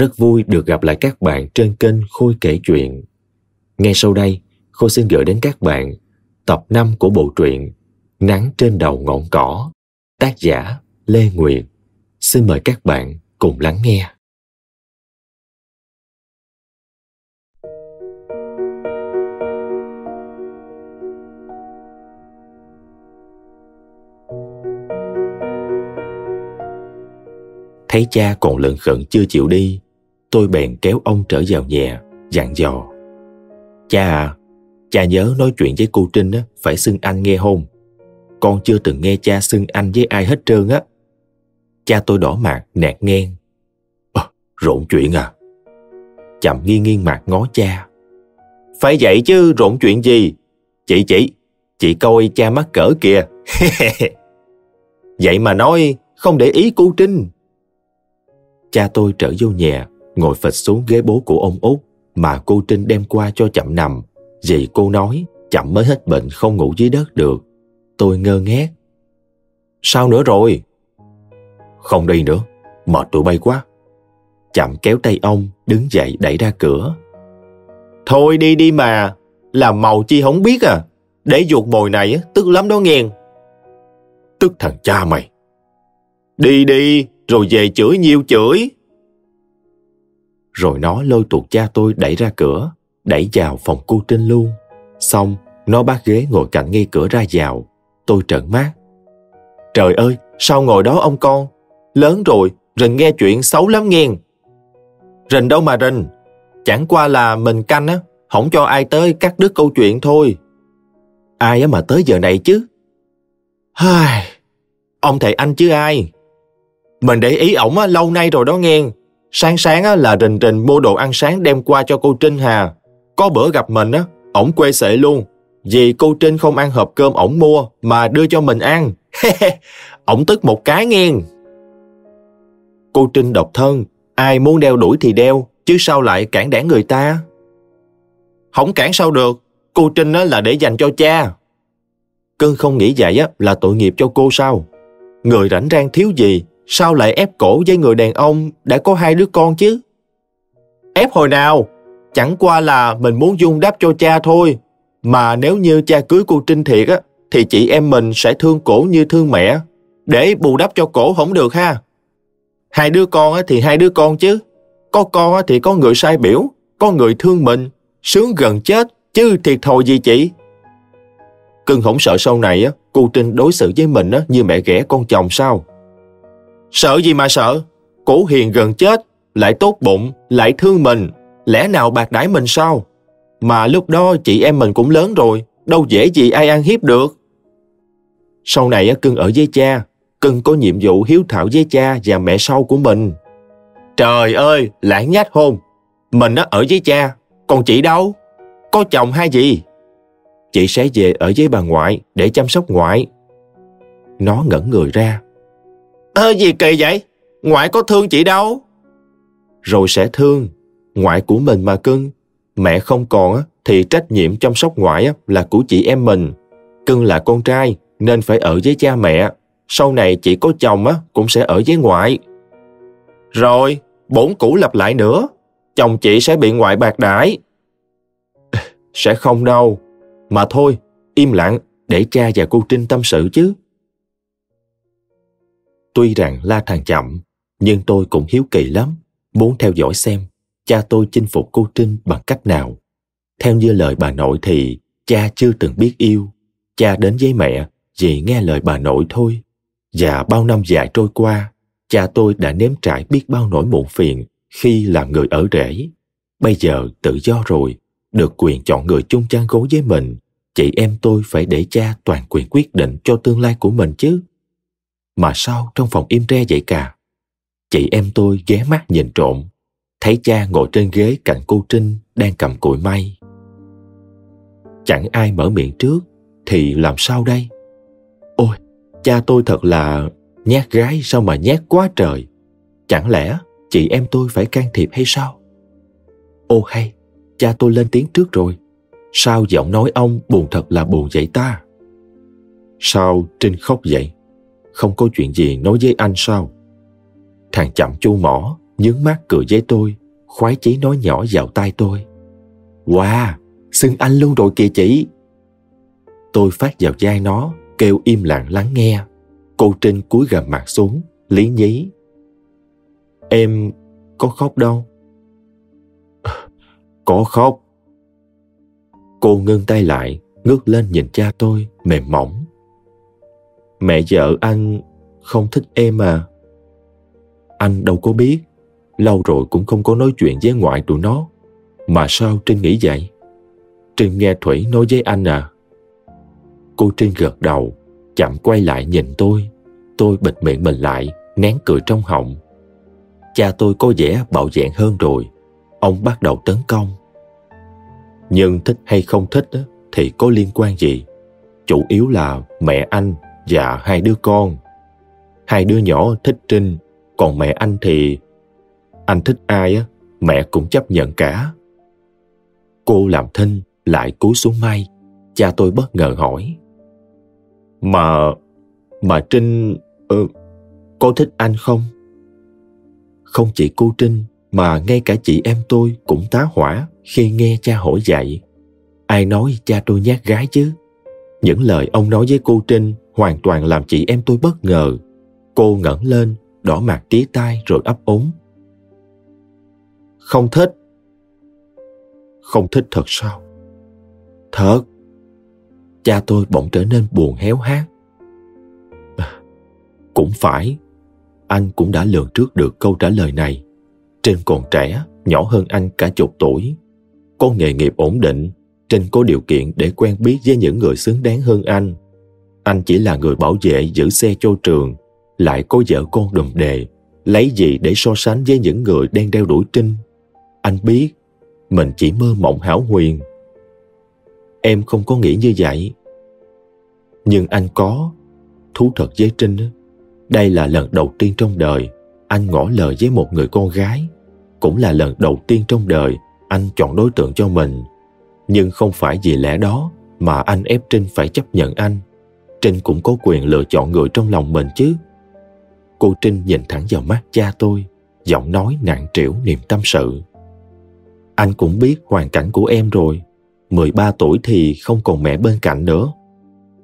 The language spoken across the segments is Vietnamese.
Rất vui được gặp lại các bạn trên kênh Khôi kể chuyện. Ngay sau đây, Khôi xin gửi đến các bạn tập 5 của bộ truyện Nắng trên đầu ngọn cỏ, tác giả Lê Nguyệt. Xin mời các bạn cùng lắng nghe. Thấy cha còn lận khẩn chưa chịu đi, tôi bèn kéo ông trở vào nhà, dặn dò. Cha à, cha nhớ nói chuyện với cô Trinh á, phải xưng anh nghe hôn. Con chưa từng nghe cha xưng anh với ai hết trơn á. Cha tôi đỏ mặt, nạt ngang. À, rộn chuyện à? Chậm nghiêng nghiêng mặt ngó cha. Phải vậy chứ, rộn chuyện gì? Chị chị, chị coi cha mắc cỡ kìa. vậy mà nói, không để ý cô Trinh. Cha tôi trở vô nhà, ngồi phịch xuống ghế bố của ông út mà cô Trinh đem qua cho chậm nằm. Vì cô nói chậm mới hết bệnh không ngủ dưới đất được. Tôi ngơ ngác. Sao nữa rồi? Không đi nữa, mệt tụi bay quá. Chậm kéo tay ông, đứng dậy đẩy ra cửa. Thôi đi đi mà, làm màu chi không biết à. Để ruột mồi này tức lắm đó nghe. Tức thằng cha mày. Đi đi, rồi về chửi nhiều chửi. Rồi nó lôi tuột cha tôi đẩy ra cửa, đẩy vào phòng cô Trinh luôn. Xong, nó bắt ghế ngồi cạnh ngay cửa ra vào. Tôi trợn mắt. Trời ơi, sao ngồi đó ông con? Lớn rồi, rình nghe chuyện xấu lắm nghe. Rình đâu mà rình. Chẳng qua là mình canh á, không cho ai tới cắt đứt câu chuyện thôi. Ai á mà tới giờ này chứ? Hai, ông thầy anh chứ ai? Mình để ý ổng lâu nay rồi đó nghe. Sáng sáng là Rình Rình mua đồ ăn sáng đem qua cho cô Trinh Hà. Có bữa gặp mình á, ổng quê sệ luôn. Vì cô Trinh không ăn hộp cơm ổng mua mà đưa cho mình ăn. ổng tức một cái nghiêng. Cô Trinh độc thân, ai muốn đeo đuổi thì đeo, chứ sao lại cản đảng người ta? Không cản sao được, cô Trinh á là để dành cho cha. Cưng không nghĩ vậy á là tội nghiệp cho cô sao? Người rảnh rang thiếu gì sao lại ép cổ với người đàn ông đã có hai đứa con chứ? Ép hồi nào? Chẳng qua là mình muốn dung đáp cho cha thôi. Mà nếu như cha cưới cô Trinh thiệt á, thì chị em mình sẽ thương cổ như thương mẹ. Để bù đắp cho cổ không được ha. Hai đứa con á, thì hai đứa con chứ. Có con á, thì có người sai biểu, có người thương mình, sướng gần chết, chứ thiệt thòi gì chị. Cưng không sợ sau này á, cô Trinh đối xử với mình á, như mẹ ghẻ con chồng sao? Sợ gì mà sợ? Cổ hiền gần chết, lại tốt bụng, lại thương mình. Lẽ nào bạc đãi mình sao? Mà lúc đó chị em mình cũng lớn rồi, đâu dễ gì ai ăn hiếp được. Sau này cưng ở với cha, cưng có nhiệm vụ hiếu thảo với cha và mẹ sau của mình. Trời ơi, lãng nhát hôn. Mình ở với cha, còn chị đâu? Có chồng hay gì? Chị sẽ về ở với bà ngoại để chăm sóc ngoại. Nó ngẩn người ra, Ơ gì kỳ vậy? Ngoại có thương chị đâu? Rồi sẽ thương. Ngoại của mình mà cưng. Mẹ không còn thì trách nhiệm chăm sóc ngoại là của chị em mình. Cưng là con trai nên phải ở với cha mẹ. Sau này chị có chồng á cũng sẽ ở với ngoại. Rồi, bốn cũ lặp lại nữa. Chồng chị sẽ bị ngoại bạc đãi. Sẽ không đâu. Mà thôi, im lặng để cha và cô Trinh tâm sự chứ. Tuy rằng la thằng chậm, nhưng tôi cũng hiếu kỳ lắm, muốn theo dõi xem cha tôi chinh phục cô Trinh bằng cách nào. Theo như lời bà nội thì cha chưa từng biết yêu, cha đến với mẹ vì nghe lời bà nội thôi. Và bao năm dài trôi qua, cha tôi đã nếm trải biết bao nỗi muộn phiền khi làm người ở rể. Bây giờ tự do rồi, được quyền chọn người chung chăn gối với mình, chị em tôi phải để cha toàn quyền quyết định cho tương lai của mình chứ. Mà sao trong phòng im re vậy cả? Chị em tôi ghé mắt nhìn trộm, thấy cha ngồi trên ghế cạnh cô Trinh đang cầm cụi may. Chẳng ai mở miệng trước, thì làm sao đây? Ôi, cha tôi thật là nhát gái sao mà nhát quá trời. Chẳng lẽ chị em tôi phải can thiệp hay sao? Ô hay, cha tôi lên tiếng trước rồi. Sao giọng nói ông buồn thật là buồn vậy ta? Sao Trinh khóc vậy? Không có chuyện gì nói với anh sao? Thằng chậm chu mỏ, nhướng mắt cười với tôi, khoái chí nói nhỏ vào tai tôi. Wow, xưng anh luôn rồi kìa chị. Tôi phát vào vai nó, kêu im lặng lắng nghe. Cô Trinh cúi gầm mặt xuống, lý nhí. Em có khóc đâu? Có khóc. Cô ngưng tay lại, ngước lên nhìn cha tôi, mềm mỏng. Mẹ vợ anh không thích em à? Anh đâu có biết. Lâu rồi cũng không có nói chuyện với ngoại tụi nó. Mà sao Trinh nghĩ vậy? Trinh nghe Thủy nói với anh à? Cô Trinh gật đầu, chậm quay lại nhìn tôi. Tôi bịt miệng mình lại, nén cười trong họng. Cha tôi có vẻ bạo dạn hơn rồi. Ông bắt đầu tấn công. Nhưng thích hay không thích thì có liên quan gì? Chủ yếu là mẹ anh và hai đứa con. Hai đứa nhỏ thích Trinh, còn mẹ anh thì... Anh thích ai á, mẹ cũng chấp nhận cả. Cô làm thinh, lại cúi xuống may. Cha tôi bất ngờ hỏi. Mà... Mà Trinh... Ừ, cô thích anh không? Không chỉ cô Trinh, mà ngay cả chị em tôi cũng tá hỏa khi nghe cha hỏi vậy. Ai nói cha tôi nhát gái chứ? Những lời ông nói với cô Trinh hoàn toàn làm chị em tôi bất ngờ. Cô ngẩng lên, đỏ mặt tía tai rồi ấp úng. Không thích. Không thích thật sao? Thật. Cha tôi bỗng trở nên buồn héo hát. cũng phải. Anh cũng đã lường trước được câu trả lời này. Trinh còn trẻ, nhỏ hơn anh cả chục tuổi. Có nghề nghiệp ổn định, Trinh có điều kiện để quen biết với những người xứng đáng hơn anh. Anh chỉ là người bảo vệ giữ xe cho trường, lại có vợ con đùm đề. Lấy gì để so sánh với những người đang đeo đuổi Trinh? Anh biết, mình chỉ mơ mộng hảo huyền. Em không có nghĩ như vậy. Nhưng anh có. Thú thật với Trinh, đây là lần đầu tiên trong đời anh ngỏ lời với một người con gái. Cũng là lần đầu tiên trong đời anh chọn đối tượng cho mình. Nhưng không phải vì lẽ đó mà anh ép Trinh phải chấp nhận anh. Trinh cũng có quyền lựa chọn người trong lòng mình chứ. Cô Trinh nhìn thẳng vào mắt cha tôi, giọng nói nặng trĩu niềm tâm sự. Anh cũng biết hoàn cảnh của em rồi. 13 tuổi thì không còn mẹ bên cạnh nữa.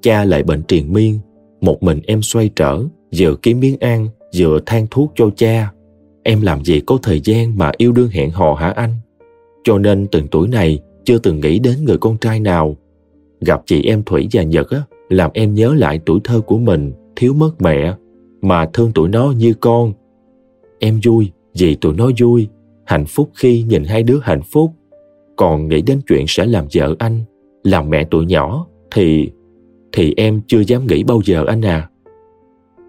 Cha lại bệnh triền miên, một mình em xoay trở, vừa kiếm miếng ăn, vừa than thuốc cho cha. Em làm gì có thời gian mà yêu đương hẹn hò hả anh? Cho nên từng tuổi này chưa từng nghĩ đến người con trai nào. Gặp chị em Thủy và Nhật á, làm em nhớ lại tuổi thơ của mình, thiếu mất mẹ, mà thương tụi nó như con. Em vui vì tụi nó vui, hạnh phúc khi nhìn hai đứa hạnh phúc. Còn nghĩ đến chuyện sẽ làm vợ anh, làm mẹ tụi nhỏ, thì... thì em chưa dám nghĩ bao giờ anh à.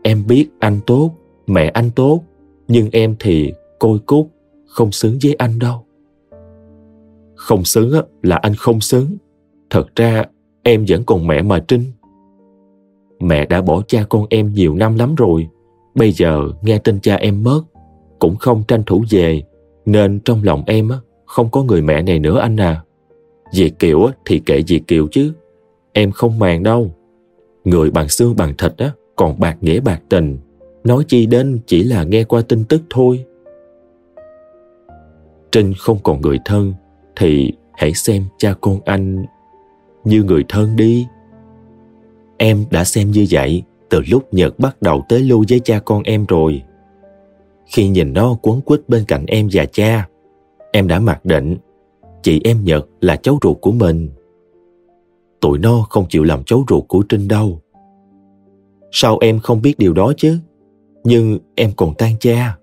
Em biết anh tốt, mẹ anh tốt, nhưng em thì côi cút, không xứng với anh đâu. Không xứng là anh không xứng. Thật ra em vẫn còn mẹ mà Trinh. Mẹ đã bỏ cha con em nhiều năm lắm rồi. Bây giờ nghe tin cha em mất, cũng không tranh thủ về, nên trong lòng em không có người mẹ này nữa anh à. Diệt Kiều thì kệ Diệt Kiều chứ. Em không màng đâu. Người bằng xương bằng thịt á, còn bạc nghĩa bạc tình. Nói chi đến chỉ là nghe qua tin tức thôi. Trinh không còn người thân, thì hãy xem cha con anh như người thân đi. Em đã xem như vậy từ lúc Nhật bắt đầu tới lưu với cha con em rồi. Khi nhìn nó quấn quýt bên cạnh em và cha, em đã mặc định chị em Nhật là cháu ruột của mình. Tụi nó không chịu làm cháu ruột của Trinh đâu. Sao em không biết điều đó chứ? Nhưng em còn tan cha.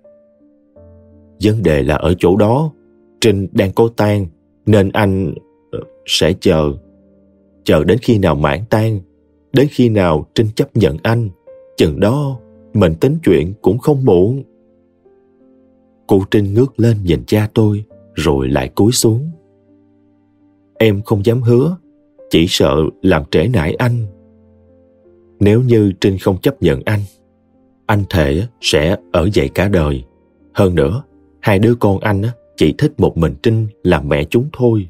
Vấn đề là ở chỗ đó, Trinh đang có tan, nên anh ờ, sẽ chờ. Chờ đến khi nào mãn tan, đến khi nào Trinh chấp nhận anh, chừng đó mình tính chuyện cũng không muộn. Cô Trinh ngước lên nhìn cha tôi, rồi lại cúi xuống. Em không dám hứa, chỉ sợ làm trễ nải anh. Nếu như Trinh không chấp nhận anh, anh thể sẽ ở dậy cả đời. Hơn nữa, hai đứa con anh chỉ thích một mình Trinh làm mẹ chúng thôi.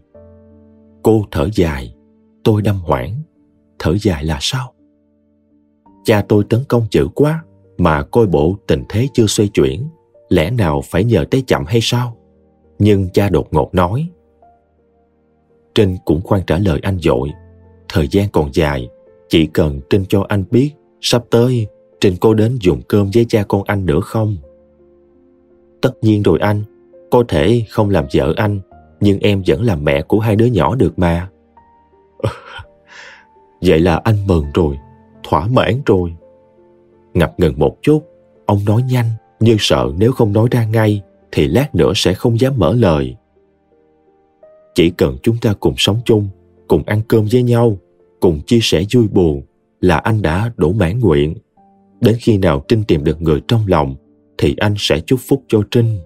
Cô thở dài, tôi đâm hoảng. Thở dài là sao? Cha tôi tấn công dữ quá mà coi bộ tình thế chưa xoay chuyển lẽ nào phải nhờ tới chậm hay sao? Nhưng cha đột ngột nói. Trinh cũng khoan trả lời anh dội. Thời gian còn dài, chỉ cần Trinh cho anh biết sắp tới Trinh có đến dùng cơm với cha con anh nữa không? Tất nhiên rồi anh, có thể không làm vợ anh, nhưng em vẫn là mẹ của hai đứa nhỏ được mà. Vậy là anh mừng rồi, thỏa mãn rồi. Ngập ngừng một chút, ông nói nhanh như sợ nếu không nói ra ngay thì lát nữa sẽ không dám mở lời. Chỉ cần chúng ta cùng sống chung, cùng ăn cơm với nhau, cùng chia sẻ vui buồn là anh đã đủ mãn nguyện. Đến khi nào Trinh tìm được người trong lòng thì anh sẽ chúc phúc cho Trinh.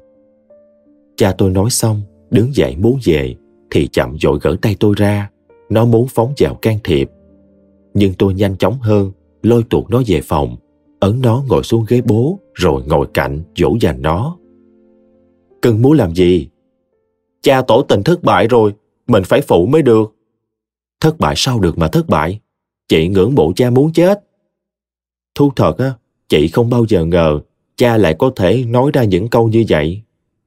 Cha tôi nói xong, đứng dậy muốn về thì chậm dội gỡ tay tôi ra. Nó muốn phóng vào can thiệp. Nhưng tôi nhanh chóng hơn, lôi tuột nó về phòng, ấn nó ngồi xuống ghế bố rồi ngồi cạnh dỗ dành nó. Cưng muốn làm gì? Cha tổ tình thất bại rồi, mình phải phụ mới được. Thất bại sao được mà thất bại? Chị ngưỡng mộ cha muốn chết. Thu thật á, chị không bao giờ ngờ cha lại có thể nói ra những câu như vậy.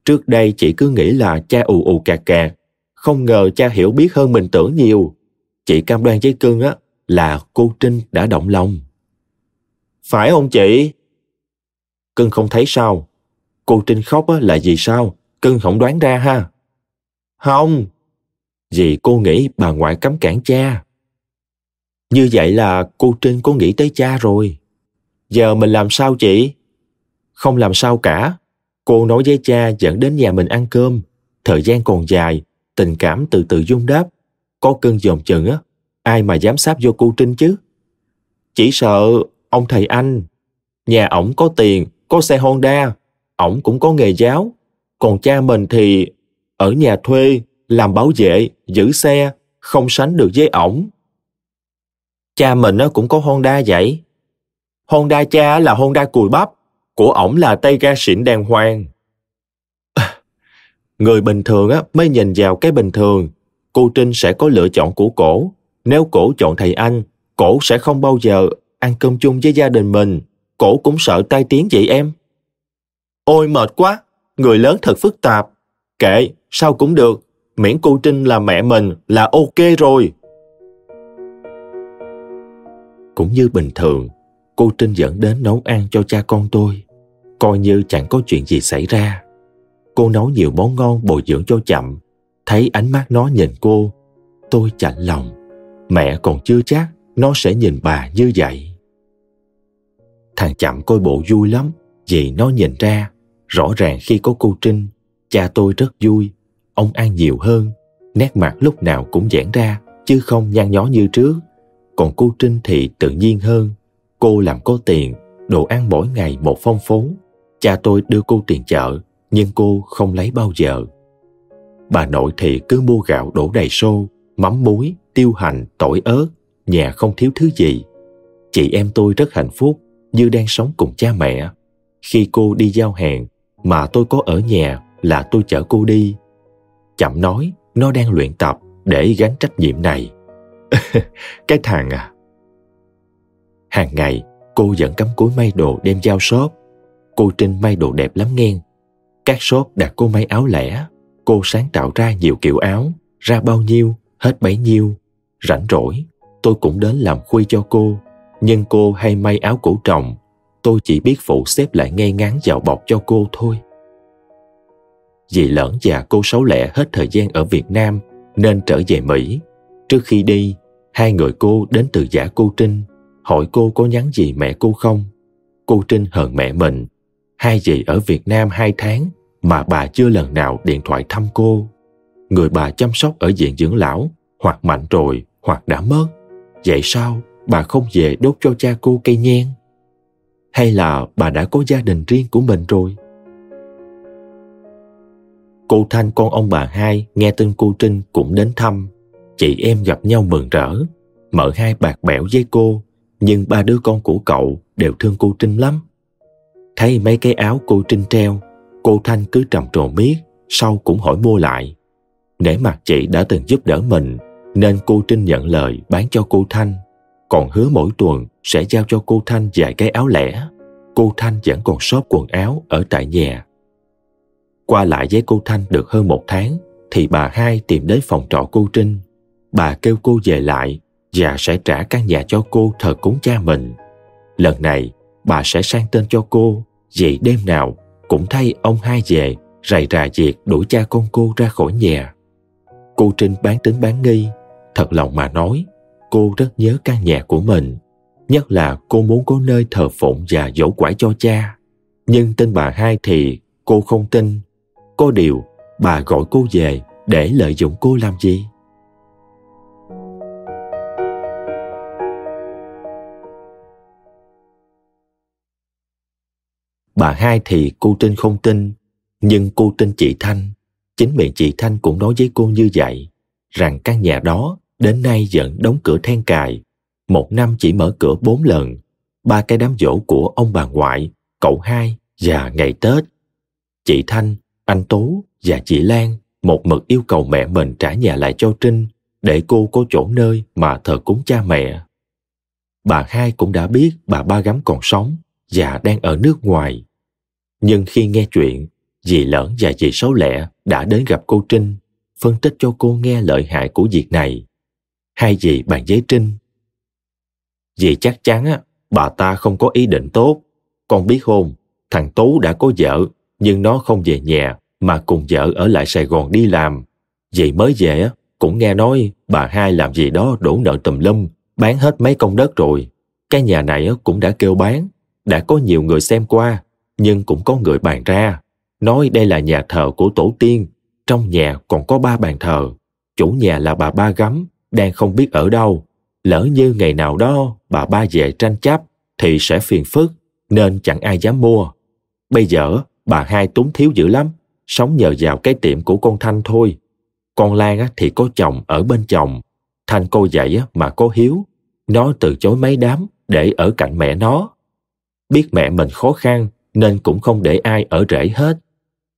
Trước đây chị cứ nghĩ là cha ù ù cà cà, không ngờ cha hiểu biết hơn mình tưởng nhiều. Chị cam đoan với cưng á là cô Trinh đã động lòng. Phải không chị? Cưng không thấy sao? Cô Trinh khóc là gì sao? Cưng không đoán ra ha? Không. Vì cô nghĩ bà ngoại cấm cản cha. Như vậy là cô Trinh có nghĩ tới cha rồi. Giờ mình làm sao chị? Không làm sao cả. Cô nói với cha dẫn đến nhà mình ăn cơm. Thời gian còn dài, tình cảm từ từ dung đáp. Có cơn dồn chừng á, ai mà dám sáp vô cô Trinh chứ? Chỉ sợ ông thầy anh. Nhà ổng có tiền, có xe Honda, ổng cũng có nghề giáo. Còn cha mình thì ở nhà thuê, làm bảo vệ, giữ xe, không sánh được với ổng. Cha mình cũng có Honda vậy. Honda cha là Honda cùi bắp, của ổng là tay ga xịn đàng hoàng. Người bình thường á, mới nhìn vào cái bình thường, cô Trinh sẽ có lựa chọn của cổ. Nếu cổ chọn thầy anh, cổ sẽ không bao giờ ăn cơm chung với gia đình mình. Cổ cũng sợ tai tiếng vậy em. Ôi mệt quá, người lớn thật phức tạp. Kệ, sao cũng được, miễn cô Trinh là mẹ mình là ok rồi. Cũng như bình thường, cô Trinh dẫn đến nấu ăn cho cha con tôi. Coi như chẳng có chuyện gì xảy ra. Cô nấu nhiều món ngon bồi dưỡng cho chậm. Thấy ánh mắt nó nhìn cô, tôi chạnh lòng. Mẹ còn chưa chắc nó sẽ nhìn bà như vậy. Thằng chậm coi bộ vui lắm, vì nó nhìn ra, rõ ràng khi có cô Trinh, cha tôi rất vui, ông ăn nhiều hơn, nét mặt lúc nào cũng giãn ra, chứ không nhăn nhó như trước. Còn cô Trinh thì tự nhiên hơn, cô làm có tiền, đồ ăn mỗi ngày một phong phú. Cha tôi đưa cô tiền chợ, nhưng cô không lấy bao giờ. Bà nội thì cứ mua gạo đổ đầy xô, mắm muối tiêu hành tỏi ớt nhà không thiếu thứ gì. Chị em tôi rất hạnh phúc, như đang sống cùng cha mẹ. Khi cô đi giao hàng, mà tôi có ở nhà là tôi chở cô đi. Chậm nói, nó đang luyện tập để gánh trách nhiệm này. Cái thằng à. Hàng ngày, cô vẫn cắm cúi may đồ đem giao shop. Cô trinh may đồ đẹp lắm nghe. Các shop đặt cô may áo lẻ. Cô sáng tạo ra nhiều kiểu áo, ra bao nhiêu, hết bấy nhiêu rảnh rỗi tôi cũng đến làm khuy cho cô nhưng cô hay may áo cổ trồng tôi chỉ biết phụ xếp lại ngay ngắn vào bọc cho cô thôi vì lẫn và cô xấu lẻ hết thời gian ở Việt Nam nên trở về Mỹ. Trước khi đi, hai người cô đến từ giả cô Trinh, hỏi cô có nhắn gì mẹ cô không. Cô Trinh hờn mẹ mình, hai dì ở Việt Nam hai tháng mà bà chưa lần nào điện thoại thăm cô. Người bà chăm sóc ở viện dưỡng lão hoặc mạnh rồi hoặc đã mất. Vậy sao bà không về đốt cho cha cô cây nhang? Hay là bà đã có gia đình riêng của mình rồi? Cô Thanh con ông bà hai nghe tin cô Trinh cũng đến thăm. Chị em gặp nhau mừng rỡ. Mợ hai bạc bẽo với cô, nhưng ba đứa con của cậu đều thương cô Trinh lắm. Thấy mấy cái áo cô Trinh treo, cô Thanh cứ trầm trồ miết, sau cũng hỏi mua lại. Để mặt chị đã từng giúp đỡ mình, nên cô Trinh nhận lời bán cho cô Thanh. Còn hứa mỗi tuần sẽ giao cho cô Thanh vài cái áo lẻ. Cô Thanh vẫn còn shop quần áo ở tại nhà Qua lại với cô Thanh được hơn một tháng thì bà hai tìm đến phòng trọ cô Trinh. Bà kêu cô về lại và sẽ trả căn nhà cho cô thờ cúng cha mình. Lần này, bà sẽ sang tên cho cô vì đêm nào cũng thay ông hai về rầy rà việc đuổi cha con cô ra khỏi nhà. Cô Trinh bán tính bán nghi, thật lòng mà nói, cô rất nhớ căn nhà của mình. Nhất là cô muốn có nơi thờ phụng và dỗ quải cho cha. Nhưng tên bà hai thì cô không tin. Có điều, bà gọi cô về để lợi dụng cô làm gì? Bà hai thì cô tin không tin, nhưng cô tin chị Thanh. Chính miệng chị Thanh cũng nói với cô như vậy, rằng căn nhà đó đến nay vẫn đóng cửa then cài. Một năm chỉ mở cửa bốn lần, ba cái đám dỗ của ông bà ngoại, cậu hai và ngày Tết. Chị Thanh, anh Tú và chị Lan một mực yêu cầu mẹ mình trả nhà lại cho Trinh để cô có chỗ nơi mà thờ cúng cha mẹ. Bà hai cũng đã biết bà ba gắm còn sống và đang ở nước ngoài. Nhưng khi nghe chuyện, dì lỡn và dì xấu lẹ đã đến gặp cô Trinh, phân tích cho cô nghe lợi hại của việc này. Hai dì bàn giấy Trinh. Dì chắc chắn á, bà ta không có ý định tốt. Con biết không, thằng Tú đã có vợ, nhưng nó không về nhà mà cùng vợ ở lại Sài Gòn đi làm. Dì mới về á, cũng nghe nói bà hai làm gì đó đổ nợ tùm lum, bán hết mấy công đất rồi. Cái nhà này cũng đã kêu bán, đã có nhiều người xem qua, nhưng cũng có người bàn ra, nói đây là nhà thờ của tổ tiên, trong nhà còn có ba bàn thờ. Chủ nhà là bà ba gắm, đang không biết ở đâu. Lỡ như ngày nào đó bà ba về tranh chấp thì sẽ phiền phức, nên chẳng ai dám mua. Bây giờ bà hai túng thiếu dữ lắm, sống nhờ vào cái tiệm của con Thanh thôi. Con Lan thì có chồng ở bên chồng. Thanh cô dạy mà có hiếu. Nó từ chối mấy đám để ở cạnh mẹ nó. Biết mẹ mình khó khăn nên cũng không để ai ở rễ hết.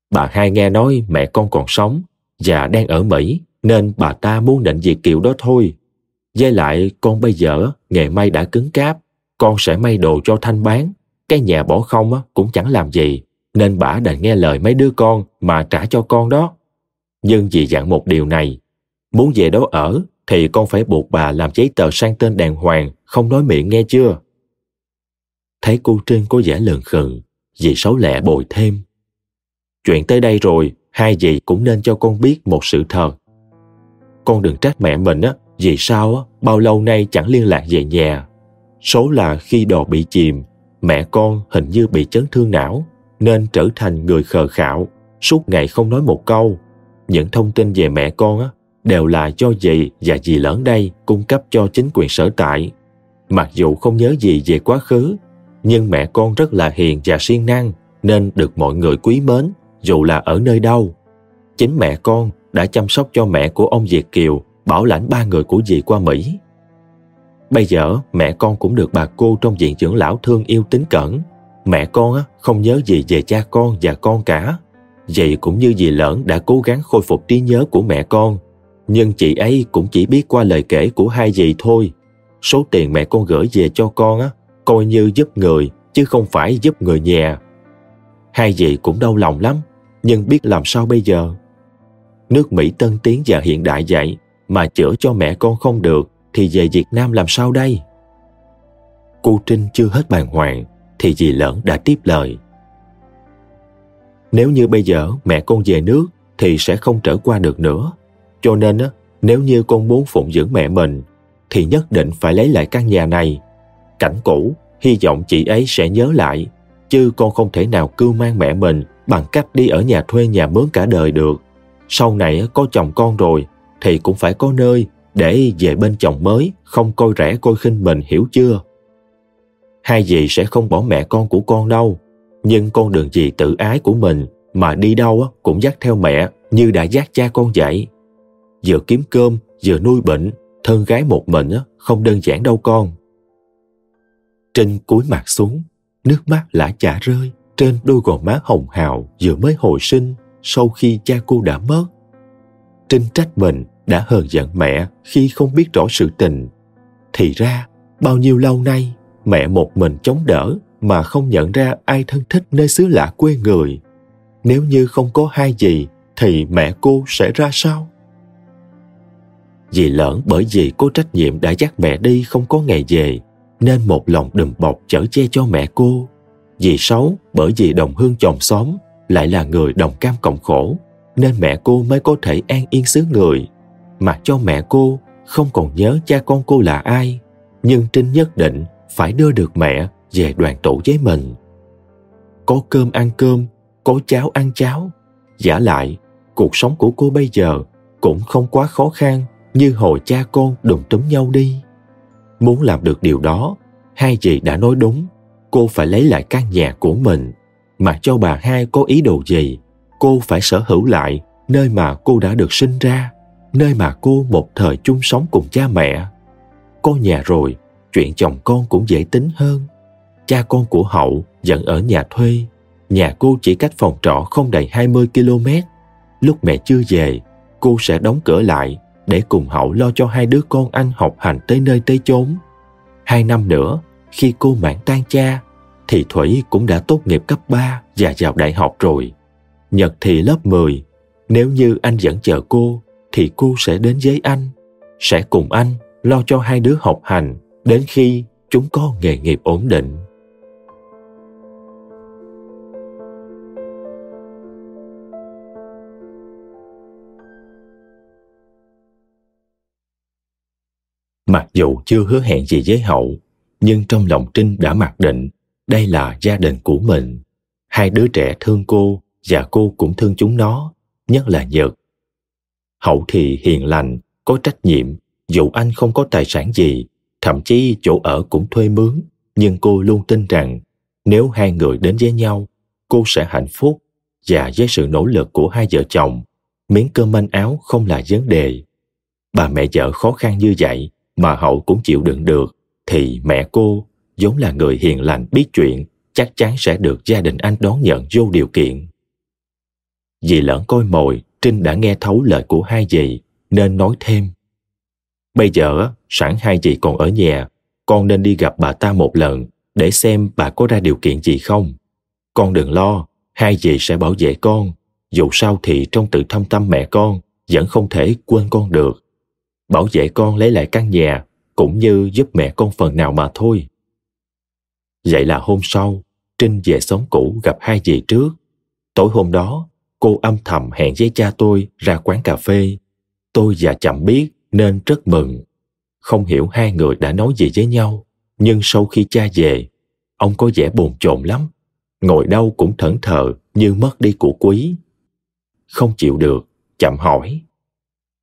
Bà hai nghe nói mẹ con còn sống và đang ở Mỹ nên bà ta muốn định việc kiểu đó thôi. Với lại con bây giờ nghề may đã cứng cáp, con sẽ may đồ cho Thanh bán. Cái nhà bỏ không cũng chẳng làm gì, nên bà đành nghe lời mấy đứa con mà trả cho con đó. Nhưng vì dặn một điều này, muốn về đó ở thì con phải buộc bà làm giấy tờ sang tên đàng hoàng, không nói miệng nghe chưa? Thấy cô Trinh có vẻ lờn khừng, dì xấu Lẹ bồi thêm. Chuyện tới đây rồi, hai dì cũng nên cho con biết một sự thật. Con đừng trách mẹ mình á, vì sao á, bao lâu nay chẳng liên lạc về nhà. Số là khi đò bị chìm, mẹ con hình như bị chấn thương não, nên trở thành người khờ khạo, suốt ngày không nói một câu. Những thông tin về mẹ con á, đều là do dì và dì lớn đây cung cấp cho chính quyền sở tại. Mặc dù không nhớ gì về quá khứ, nhưng mẹ con rất là hiền và siêng năng nên được mọi người quý mến dù là ở nơi đâu. Chính mẹ con đã chăm sóc cho mẹ của ông Việt Kiều bảo lãnh ba người của dì qua Mỹ. Bây giờ mẹ con cũng được bà cô trong viện dưỡng lão thương yêu tính cẩn. Mẹ con không nhớ gì về cha con và con cả. Dì cũng như dì lỡn đã cố gắng khôi phục trí nhớ của mẹ con. Nhưng chị ấy cũng chỉ biết qua lời kể của hai dì thôi. Số tiền mẹ con gửi về cho con á, coi như giúp người chứ không phải giúp người nhà. Hai dì cũng đau lòng lắm, nhưng biết làm sao bây giờ. Nước Mỹ tân tiến và hiện đại vậy mà chữa cho mẹ con không được thì về Việt Nam làm sao đây? Cô Trinh chưa hết bàng hoàng thì dì lỡn đã tiếp lời. Nếu như bây giờ mẹ con về nước thì sẽ không trở qua được nữa. Cho nên nếu như con muốn phụng dưỡng mẹ mình thì nhất định phải lấy lại căn nhà này cảnh cũ, hy vọng chị ấy sẽ nhớ lại, chứ con không thể nào cưu mang mẹ mình bằng cách đi ở nhà thuê nhà mướn cả đời được. Sau này có chồng con rồi, thì cũng phải có nơi để về bên chồng mới, không coi rẻ coi khinh mình hiểu chưa? Hai dì sẽ không bỏ mẹ con của con đâu, nhưng con đường gì tự ái của mình mà đi đâu cũng dắt theo mẹ như đã dắt cha con vậy. Vừa kiếm cơm, vừa nuôi bệnh, thân gái một mình không đơn giản đâu con. Trinh cúi mặt xuống, nước mắt lã chả rơi trên đôi gò má hồng hào vừa mới hồi sinh sau khi cha cô đã mất. Trinh trách mình đã hờn giận mẹ khi không biết rõ sự tình. Thì ra, bao nhiêu lâu nay, mẹ một mình chống đỡ mà không nhận ra ai thân thích nơi xứ lạ quê người. nếu như không có hai gì thì mẹ cô sẽ ra sao dì lỡn bởi vì cô trách nhiệm đã dắt mẹ đi không có ngày về nên một lòng đùm bọc chở che cho mẹ cô dì xấu bởi vì đồng hương chồng xóm lại là người đồng cam cộng khổ, nên mẹ cô mới có thể an yên xứ người. Mặc cho mẹ cô, không còn nhớ cha con cô là ai, nhưng trinh nhất định phải đưa được mẹ về đoàn tụ với mình. Có cơm ăn cơm, có cháo ăn cháo, giả lại, cuộc sống của cô bây giờ cũng không quá khó khăn như hồi cha con đụng túm nhau đi. Muốn làm được điều đó, hai dì đã nói đúng, cô phải lấy lại căn nhà của mình mặc cho bà hai có ý đồ gì, cô phải sở hữu lại nơi mà cô đã được sinh ra, nơi mà cô một thời chung sống cùng cha mẹ. Có nhà rồi, chuyện chồng con cũng dễ tính hơn. Cha con của hậu vẫn ở nhà thuê, nhà cô chỉ cách phòng trọ không đầy 20 km lúc mẹ chưa về, cô sẽ đóng cửa lại để cùng hậu lo cho hai đứa con anh học hành tới nơi tới chốn. Hai năm nữa, khi cô mãn tan cha thì Thủy cũng đã tốt nghiệp cấp 3 và vào đại học rồi. Nhật thì lớp 10. Nếu như anh vẫn chờ cô, thì cô sẽ đến với anh. Sẽ cùng anh lo cho hai đứa học hành đến khi chúng có nghề nghiệp ổn định. Mặc dù chưa hứa hẹn gì với Hậu, nhưng trong lòng Trinh đã mặc định đây là gia đình của mình. Hai đứa trẻ thương cô và cô cũng thương chúng nó, nhất là Nhật. Hậu thì hiền lành, có trách nhiệm, dù anh không có tài sản gì, thậm chí chỗ ở cũng thuê mướn, nhưng cô luôn tin rằng nếu hai người đến với nhau, cô sẽ hạnh phúc và với sự nỗ lực của hai vợ chồng, miếng cơm manh áo không là vấn đề. Bà mẹ vợ khó khăn như vậy mà Hậu cũng chịu đựng được, thì mẹ cô vốn là người hiền lành biết chuyện, chắc chắn sẽ được gia đình anh đón nhận vô điều kiện. Vì lỡ coi mồi, Trinh đã nghe thấu lời của hai dì, nên nói thêm. Bây giờ, sẵn hai dì còn ở nhà, con nên đi gặp bà ta một lần để xem bà có ra điều kiện gì không. Con đừng lo, hai dì sẽ bảo vệ con. Dù sao thì trong tự thâm tâm mẹ con vẫn không thể quên con được. Bảo vệ con lấy lại căn nhà cũng như giúp mẹ con phần nào mà thôi. Vậy là hôm sau, Trinh về xóm cũ gặp hai dì trước. Tối hôm đó, cô âm thầm hẹn với cha tôi ra quán cà phê. Tôi và chậm biết nên rất mừng. Không hiểu hai người đã nói gì với nhau, nhưng sau khi cha về, ông có vẻ bồn chồn lắm. Ngồi đâu cũng thẫn thờ như mất đi của quý. Không chịu được, chậm hỏi.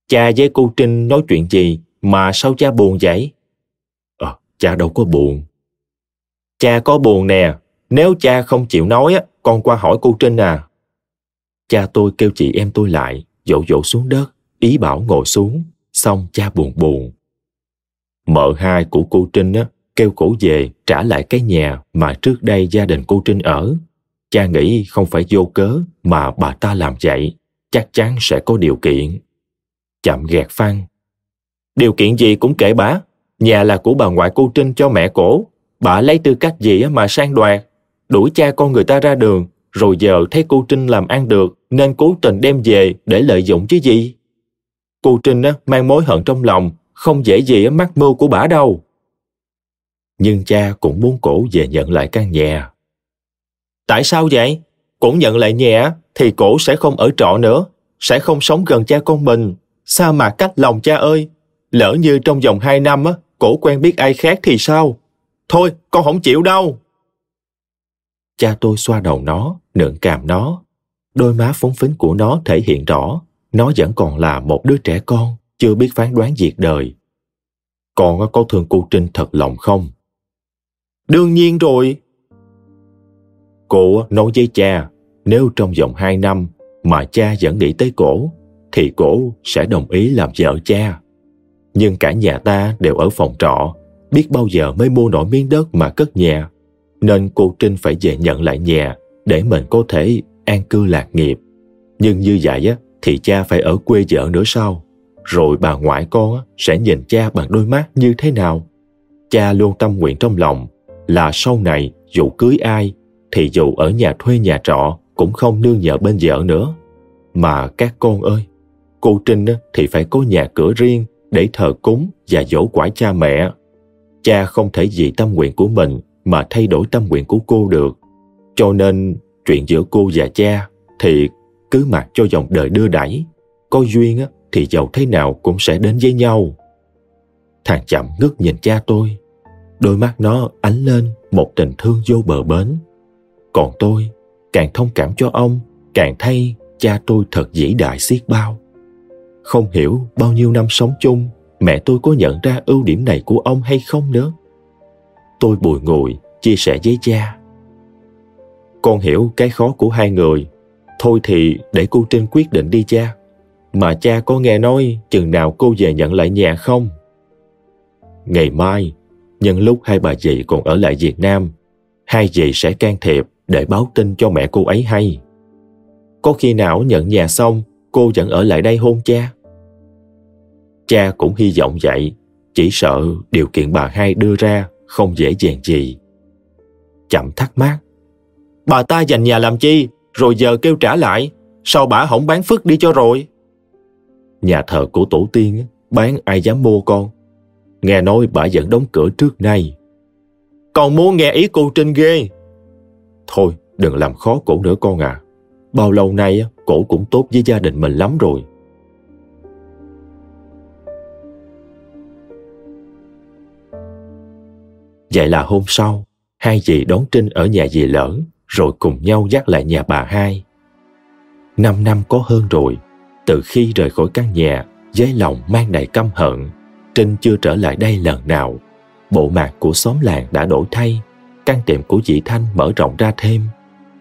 Cha với cô Trinh nói chuyện gì mà sao cha buồn vậy? Ờ, cha đâu có buồn. Cha có buồn nè, nếu cha không chịu nói con qua hỏi cô Trinh à. Cha tôi kêu chị em tôi lại, dỗ dỗ xuống đất, ý bảo ngồi xuống, xong cha buồn buồn. Mợ hai của cô Trinh á, kêu cổ về trả lại cái nhà mà trước đây gia đình cô Trinh ở. Cha nghĩ không phải vô cớ mà bà ta làm vậy, chắc chắn sẽ có điều kiện. Chậm gạt phăng. Điều kiện gì cũng kể bá nhà là của bà ngoại cô Trinh cho mẹ cổ, Bà lấy tư cách gì mà sang đoạt, đuổi cha con người ta ra đường, rồi giờ thấy cô Trinh làm ăn được nên cố tình đem về để lợi dụng chứ gì. Cô Trinh mang mối hận trong lòng, không dễ gì mắc mưu của bà đâu. Nhưng cha cũng muốn cổ về nhận lại căn nhà. Tại sao vậy? Cổ nhận lại nhà thì cổ sẽ không ở trọ nữa, sẽ không sống gần cha con mình. Sao mà cách lòng cha ơi? Lỡ như trong vòng hai năm á, cổ quen biết ai khác thì sao? Thôi, con không chịu đâu. Cha tôi xoa đầu nó, nượng càm nó. Đôi má phóng phính của nó thể hiện rõ, nó vẫn còn là một đứa trẻ con, chưa biết phán đoán việc đời. Con có thương cô Trinh thật lòng không? Đương nhiên rồi. Cô nói với cha, nếu trong vòng hai năm mà cha vẫn nghĩ tới cổ, thì cổ sẽ đồng ý làm vợ cha. Nhưng cả nhà ta đều ở phòng trọ, biết bao giờ mới mua nổi miếng đất mà cất nhà, nên cô Trinh phải về nhận lại nhà để mình có thể an cư lạc nghiệp. Nhưng như vậy á, thì cha phải ở quê vợ nữa sao? Rồi bà ngoại con sẽ nhìn cha bằng đôi mắt như thế nào? Cha luôn tâm nguyện trong lòng là sau này dù cưới ai thì dù ở nhà thuê nhà trọ cũng không nương nhờ bên vợ nữa. Mà các con ơi, cô Trinh thì phải có nhà cửa riêng để thờ cúng và dỗ quải cha mẹ. Cha không thể vì tâm nguyện của mình mà thay đổi tâm nguyện của cô được. Cho nên chuyện giữa cô và cha thì cứ mặc cho dòng đời đưa đẩy. Có duyên thì giàu thế nào cũng sẽ đến với nhau. Thằng chậm ngước nhìn cha tôi. Đôi mắt nó ánh lên một tình thương vô bờ bến. Còn tôi càng thông cảm cho ông, càng thấy cha tôi thật vĩ đại xiết bao. Không hiểu bao nhiêu năm sống chung, mẹ tôi có nhận ra ưu điểm này của ông hay không nữa. Tôi bùi ngùi, chia sẻ với cha. Con hiểu cái khó của hai người. Thôi thì để cô Trinh quyết định đi cha. Mà cha có nghe nói chừng nào cô về nhận lại nhà không? Ngày mai, nhân lúc hai bà dì còn ở lại Việt Nam, hai dì sẽ can thiệp để báo tin cho mẹ cô ấy hay. Có khi nào nhận nhà xong, cô vẫn ở lại đây hôn cha? Cha cũng hy vọng vậy, chỉ sợ điều kiện bà hai đưa ra không dễ dàng gì. Chậm thắc mắc. Bà ta dành nhà làm chi, rồi giờ kêu trả lại, sao bà không bán phức đi cho rồi? Nhà thờ của tổ tiên bán ai dám mua con. Nghe nói bà vẫn đóng cửa trước nay. Còn muốn nghe ý cô Trinh ghê. Thôi, đừng làm khó cổ nữa con à. Bao lâu nay cổ cũng tốt với gia đình mình lắm rồi. Vậy là hôm sau, hai dì đón Trinh ở nhà dì lỡ, rồi cùng nhau dắt lại nhà bà hai. Năm năm có hơn rồi, từ khi rời khỏi căn nhà, với lòng mang đầy căm hận, Trinh chưa trở lại đây lần nào. Bộ mặt của xóm làng đã đổi thay, căn tiệm của chị Thanh mở rộng ra thêm.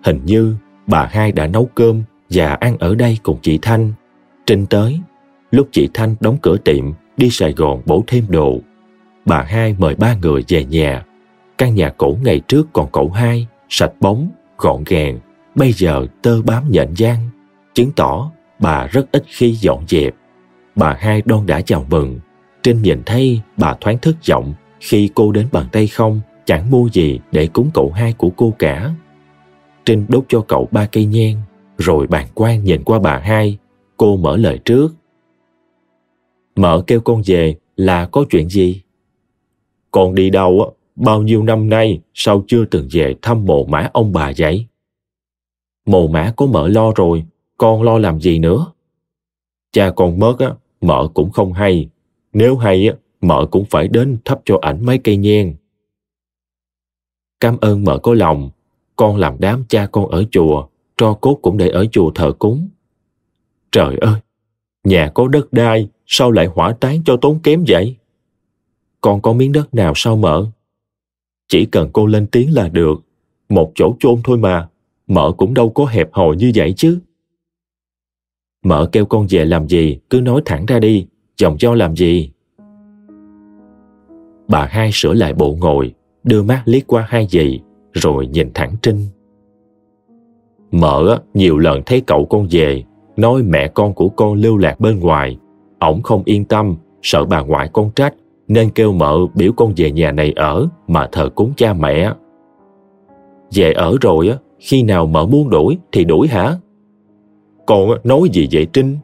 Hình như bà hai đã nấu cơm và ăn ở đây cùng chị Thanh. Trinh tới, lúc chị Thanh đóng cửa tiệm, đi Sài Gòn bổ thêm đồ. Bà hai mời ba người về nhà. Căn nhà cũ ngày trước còn cậu hai, sạch bóng, gọn gàng, bây giờ tơ bám nhện gian, chứng tỏ bà rất ít khi dọn dẹp. Bà hai đon đã chào mừng. Trinh nhìn thấy bà thoáng thất vọng khi cô đến bàn tay không, chẳng mua gì để cúng cậu hai của cô cả. Trinh đốt cho cậu ba cây nhang, rồi bàn quan nhìn qua bà hai, cô mở lời trước. mở kêu con về là có chuyện gì? Con đi đâu á? bao nhiêu năm nay sao chưa từng về thăm mồ mã ông bà vậy? Mồ mã có mợ lo rồi, con lo làm gì nữa? Cha con mất á, mợ cũng không hay. Nếu hay á, mợ cũng phải đến thắp cho ảnh mấy cây nhang. Cảm ơn mợ có lòng, con làm đám cha con ở chùa, tro cốt cũng để ở chùa thờ cúng. Trời ơi, nhà có đất đai, sao lại hỏa táng cho tốn kém vậy? Con có miếng đất nào sao mở Chỉ cần cô lên tiếng là được, một chỗ chôn thôi mà, mở cũng đâu có hẹp hòi như vậy chứ. mở kêu con về làm gì, cứ nói thẳng ra đi, chồng cho làm gì. Bà hai sửa lại bộ ngồi, đưa mắt liếc qua hai dì, rồi nhìn thẳng Trinh. mở nhiều lần thấy cậu con về, nói mẹ con của con lưu lạc bên ngoài. Ổng không yên tâm, sợ bà ngoại con trách, nên kêu mợ biểu con về nhà này ở mà thờ cúng cha mẹ. Về ở rồi, khi nào mợ muốn đuổi thì đuổi hả? còn nói gì vậy Trinh?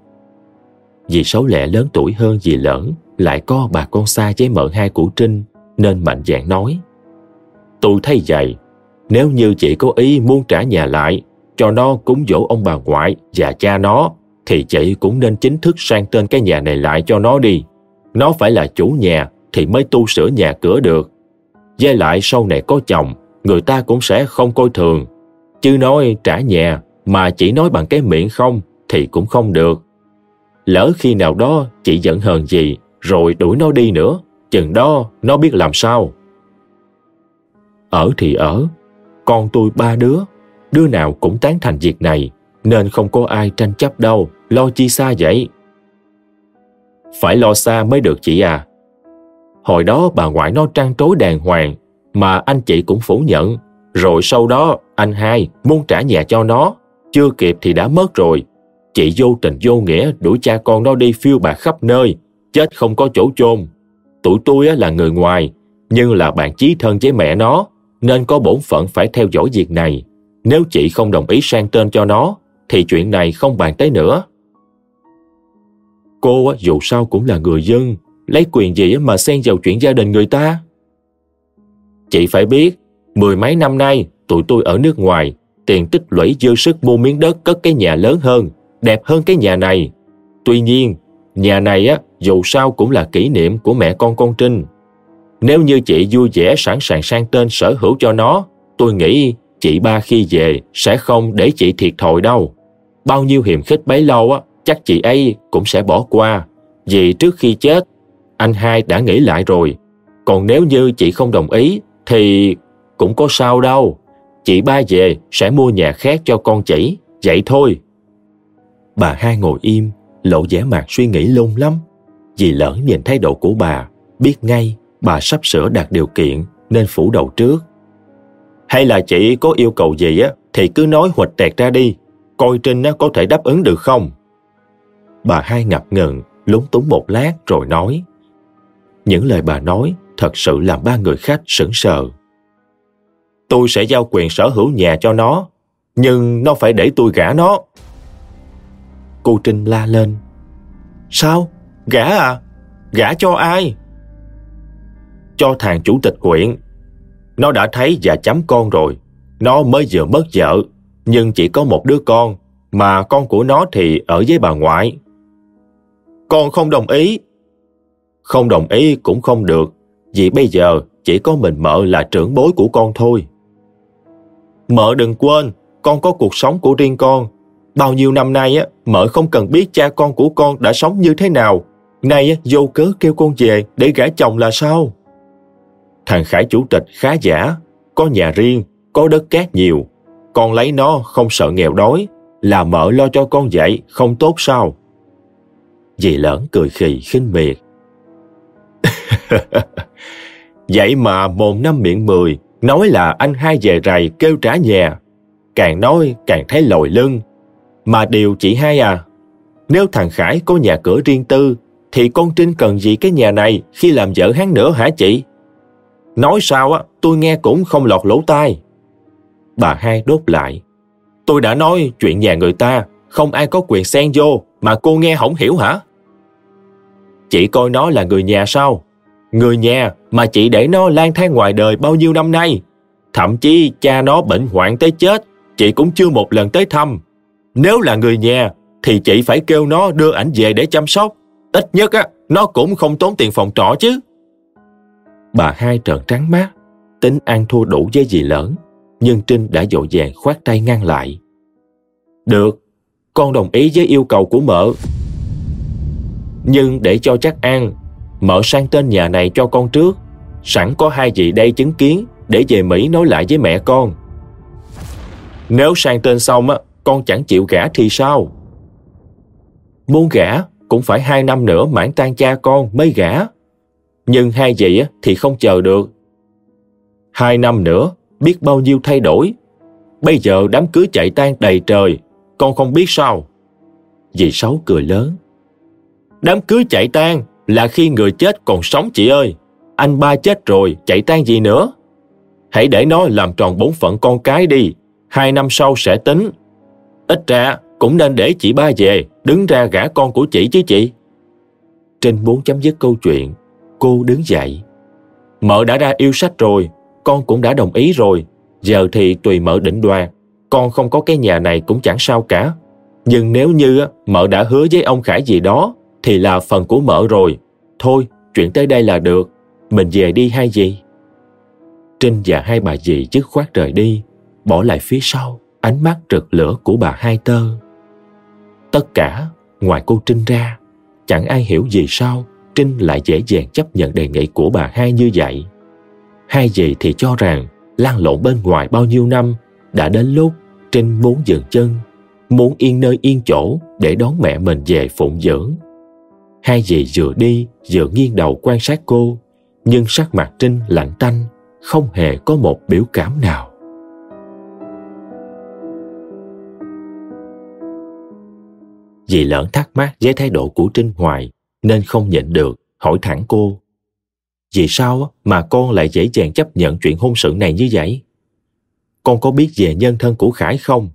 vì xấu Lẹ lớn tuổi hơn dì lỡn, lại có bà con xa với mợ hai của Trinh, nên mạnh dạn nói. Tôi thấy vậy, nếu như chị có ý muốn trả nhà lại, cho nó cúng dỗ ông bà ngoại và cha nó, thì chị cũng nên chính thức sang tên cái nhà này lại cho nó đi. Nó phải là chủ nhà thì mới tu sửa nhà cửa được. Với lại sau này có chồng, người ta cũng sẽ không coi thường. Chứ nói trả nhà mà chỉ nói bằng cái miệng không thì cũng không được. Lỡ khi nào đó chị giận hờn gì rồi đuổi nó đi nữa, chừng đó nó biết làm sao. Ở thì ở, con tôi ba đứa, đứa nào cũng tán thành việc này, nên không có ai tranh chấp đâu, lo chi xa vậy. Phải lo xa mới được chị à. Hồi đó bà ngoại nó trang trối đàng hoàng, mà anh chị cũng phủ nhận. Rồi sau đó, anh hai muốn trả nhà cho nó, chưa kịp thì đã mất rồi. Chị vô tình vô nghĩa đuổi cha con nó đi phiêu bạc khắp nơi, chết không có chỗ chôn. Tụi tôi là người ngoài, nhưng là bạn chí thân với mẹ nó, nên có bổn phận phải theo dõi việc này. Nếu chị không đồng ý sang tên cho nó, thì chuyện này không bàn tới nữa. Cô dù sao cũng là người dân, lấy quyền gì mà xen vào chuyện gia đình người ta? Chị phải biết, mười mấy năm nay tụi tôi ở nước ngoài, tiền tích lũy dư sức mua miếng đất cất cái nhà lớn hơn, đẹp hơn cái nhà này. Tuy nhiên, nhà này á dù sao cũng là kỷ niệm của mẹ con con Trinh. Nếu như chị vui vẻ sẵn sàng sang tên sở hữu cho nó, tôi nghĩ chị ba khi về sẽ không để chị thiệt thòi đâu. Bao nhiêu hiềm khích bấy lâu á, chắc chị ấy cũng sẽ bỏ qua. Vì trước khi chết, anh hai đã nghĩ lại rồi. Còn nếu như chị không đồng ý, thì cũng có sao đâu. Chị ba về sẽ mua nhà khác cho con chỉ, vậy thôi. Bà hai ngồi im, lộ vẻ mặt suy nghĩ lung lắm. Vì lỡ nhìn thái độ của bà, biết ngay bà sắp sửa đạt điều kiện nên phủ đầu trước. Hay là chị có yêu cầu gì á thì cứ nói hoạch tẹt ra đi, coi Trinh nó có thể đáp ứng được không? Bà hai ngập ngừng, lúng túng một lát rồi nói. Những lời bà nói thật sự làm ba người khách sững sờ. Tôi sẽ giao quyền sở hữu nhà cho nó, nhưng nó phải để tôi gả nó. Cô Trinh la lên. Sao? Gả à? Gả cho ai? Cho thằng chủ tịch huyện. Nó đã thấy và chấm con rồi. Nó mới vừa mất vợ, nhưng chỉ có một đứa con, mà con của nó thì ở với bà ngoại. Con không đồng ý. Không đồng ý cũng không được, vì bây giờ chỉ có mình mợ là trưởng bối của con thôi. Mợ đừng quên, con có cuộc sống của riêng con. Bao nhiêu năm nay á, mợ không cần biết cha con của con đã sống như thế nào. Nay vô cớ kêu con về để gả chồng là sao? Thằng Khải chủ tịch khá giả, có nhà riêng, có đất cát nhiều. Con lấy nó không sợ nghèo đói, là mợ lo cho con dạy không tốt sao? Dì lớn cười khì khinh miệt. vậy mà mồm năm miệng mười, nói là anh hai về rày kêu trả nhà. Càng nói càng thấy lồi lưng. Mà điều chị hai à, nếu thằng Khải có nhà cửa riêng tư, thì con Trinh cần gì cái nhà này khi làm vợ hắn nữa hả chị? Nói sao á, tôi nghe cũng không lọt lỗ tai. Bà hai đốt lại. Tôi đã nói chuyện nhà người ta, không ai có quyền xen vô, mà cô nghe không hiểu hả? Chị coi nó là người nhà sao? Người nhà mà chị để nó lang thang ngoài đời bao nhiêu năm nay. Thậm chí cha nó bệnh hoạn tới chết, chị cũng chưa một lần tới thăm. Nếu là người nhà, thì chị phải kêu nó đưa ảnh về để chăm sóc. Ít nhất á, nó cũng không tốn tiền phòng trọ chứ. Bà hai trợn trắng mắt, tính ăn thua đủ với gì lớn, nhưng Trinh đã dội vàng khoát tay ngăn lại. Được, con đồng ý với yêu cầu của mợ. Nhưng để cho chắc ăn, mở sang tên nhà này cho con trước. Sẵn có hai vị đây chứng kiến để về Mỹ nói lại với mẹ con. Nếu sang tên xong á, con chẳng chịu gả thì sao? Muốn gả cũng phải hai năm nữa mãn tan cha con mới gả. Nhưng hai vị thì không chờ được. Hai năm nữa, biết bao nhiêu thay đổi. Bây giờ đám cưới chạy tan đầy trời, con không biết sao. Dì Sáu cười lớn. Đám cưới chạy tan là khi người chết còn sống chị ơi. Anh ba chết rồi, chạy tan gì nữa? Hãy để nó làm tròn bổn phận con cái đi. Hai năm sau sẽ tính. Ít ra cũng nên để chị ba về, đứng ra gả con của chị chứ chị. Trên muốn chấm dứt câu chuyện, cô đứng dậy. Mợ đã ra yêu sách rồi, con cũng đã đồng ý rồi. Giờ thì tùy mợ định đoạt. Con không có cái nhà này cũng chẳng sao cả. Nhưng nếu như mợ đã hứa với ông Khải gì đó, thì là phần của mợ rồi. Thôi, chuyện tới đây là được. Mình về đi hay gì? Trinh và hai bà dì dứt khoát rời đi, bỏ lại phía sau ánh mắt rực lửa của bà hai tơ. Tất cả, ngoài cô Trinh ra, chẳng ai hiểu gì sao Trinh lại dễ dàng chấp nhận đề nghị của bà hai như vậy. Hai dì thì cho rằng lan lộn bên ngoài bao nhiêu năm đã đến lúc Trinh muốn dừng chân, muốn yên nơi yên chỗ để đón mẹ mình về phụng dưỡng. Hai dì vừa đi vừa nghiêng đầu quan sát cô, nhưng sắc mặt Trinh lạnh tanh, không hề có một biểu cảm nào. Dì lỡn thắc mắc với thái độ của Trinh Hoài nên không nhịn được, hỏi thẳng cô. Vì sao mà con lại dễ dàng chấp nhận chuyện hôn sự này như vậy? con có biết về nhân thân của Khải không?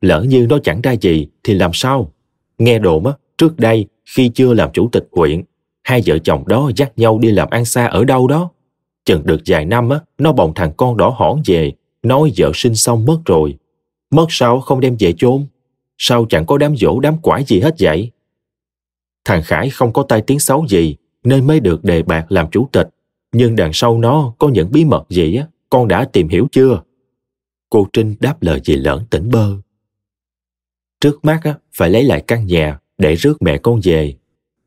Lỡ như nó chẳng ra gì thì làm sao? Nghe đồn á, trước đây khi chưa làm chủ tịch huyện, hai vợ chồng đó dắt nhau đi làm ăn xa ở đâu đó. Chừng được vài năm á, nó bồng thằng con đỏ hỏn về, nói vợ sinh xong mất rồi. Mất sao không đem về chôn? Sao chẳng có đám dỗ đám quải gì hết vậy? Thằng Khải không có tai tiếng xấu gì nên mới được đề bạt làm chủ tịch. Nhưng đằng sau nó có những bí mật gì á, con đã tìm hiểu chưa? Cô Trinh đáp lời gì lỡn tỉnh bơ. Trước mắt á, phải lấy lại căn nhà để rước mẹ con về.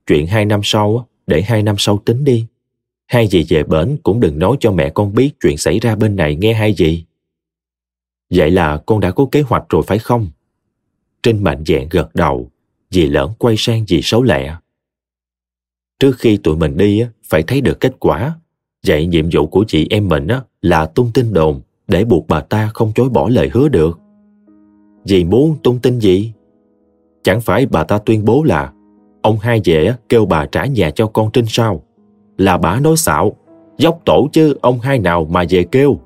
Chuyện hai năm sau để hai năm sau tính đi. Hai dì về bển cũng đừng nói cho mẹ con biết chuyện xảy ra bên này nghe hai dì. Vậy là con đã có kế hoạch rồi phải không? Trinh mạnh dạn gật đầu, dì lỡn quay sang dì xấu lẹ. Trước khi tụi mình đi phải thấy được kết quả. Vậy nhiệm vụ của chị em mình là tung tin đồn để buộc bà ta không chối bỏ lời hứa được. Dì muốn tung tin gì? Chẳng phải bà ta tuyên bố là ông hai dễ kêu bà trả nhà cho con Trinh sao? Là bà nói xạo, dốc tổ chứ ông hai nào mà về kêu.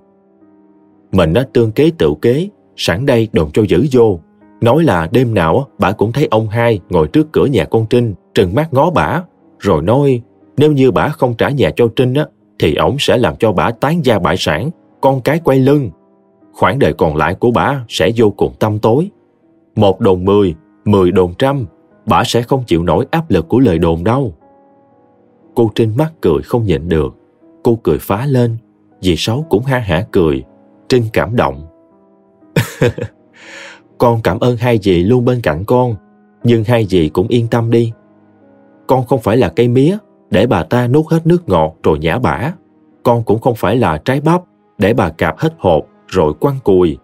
Mình á tương kế tự kế, sẵn đây đồn cho giữ vô. Nói là đêm nào bà cũng thấy ông hai ngồi trước cửa nhà con Trinh, trừng mắt ngó bà, rồi nói nếu như bà không trả nhà cho Trinh á, thì ổng sẽ làm cho bà tán gia bại sản, con cái quay lưng. Khoản đời còn lại của bà sẽ vô cùng tâm tối. Một đồn mười, mười đồn trăm, bà sẽ không chịu nổi áp lực của lời đồn đâu. Cô Trinh mắt cười không nhịn được. Cô cười phá lên, dì Sáu cũng ha hả cười. Trinh cảm động. con cảm ơn hai dì luôn bên cạnh con, nhưng hai dì cũng yên tâm đi. Con không phải là cây mía để bà ta nuốt hết nước ngọt rồi nhả bả. Con cũng không phải là trái bắp để bà cạp hết hột rồi quăng cùi.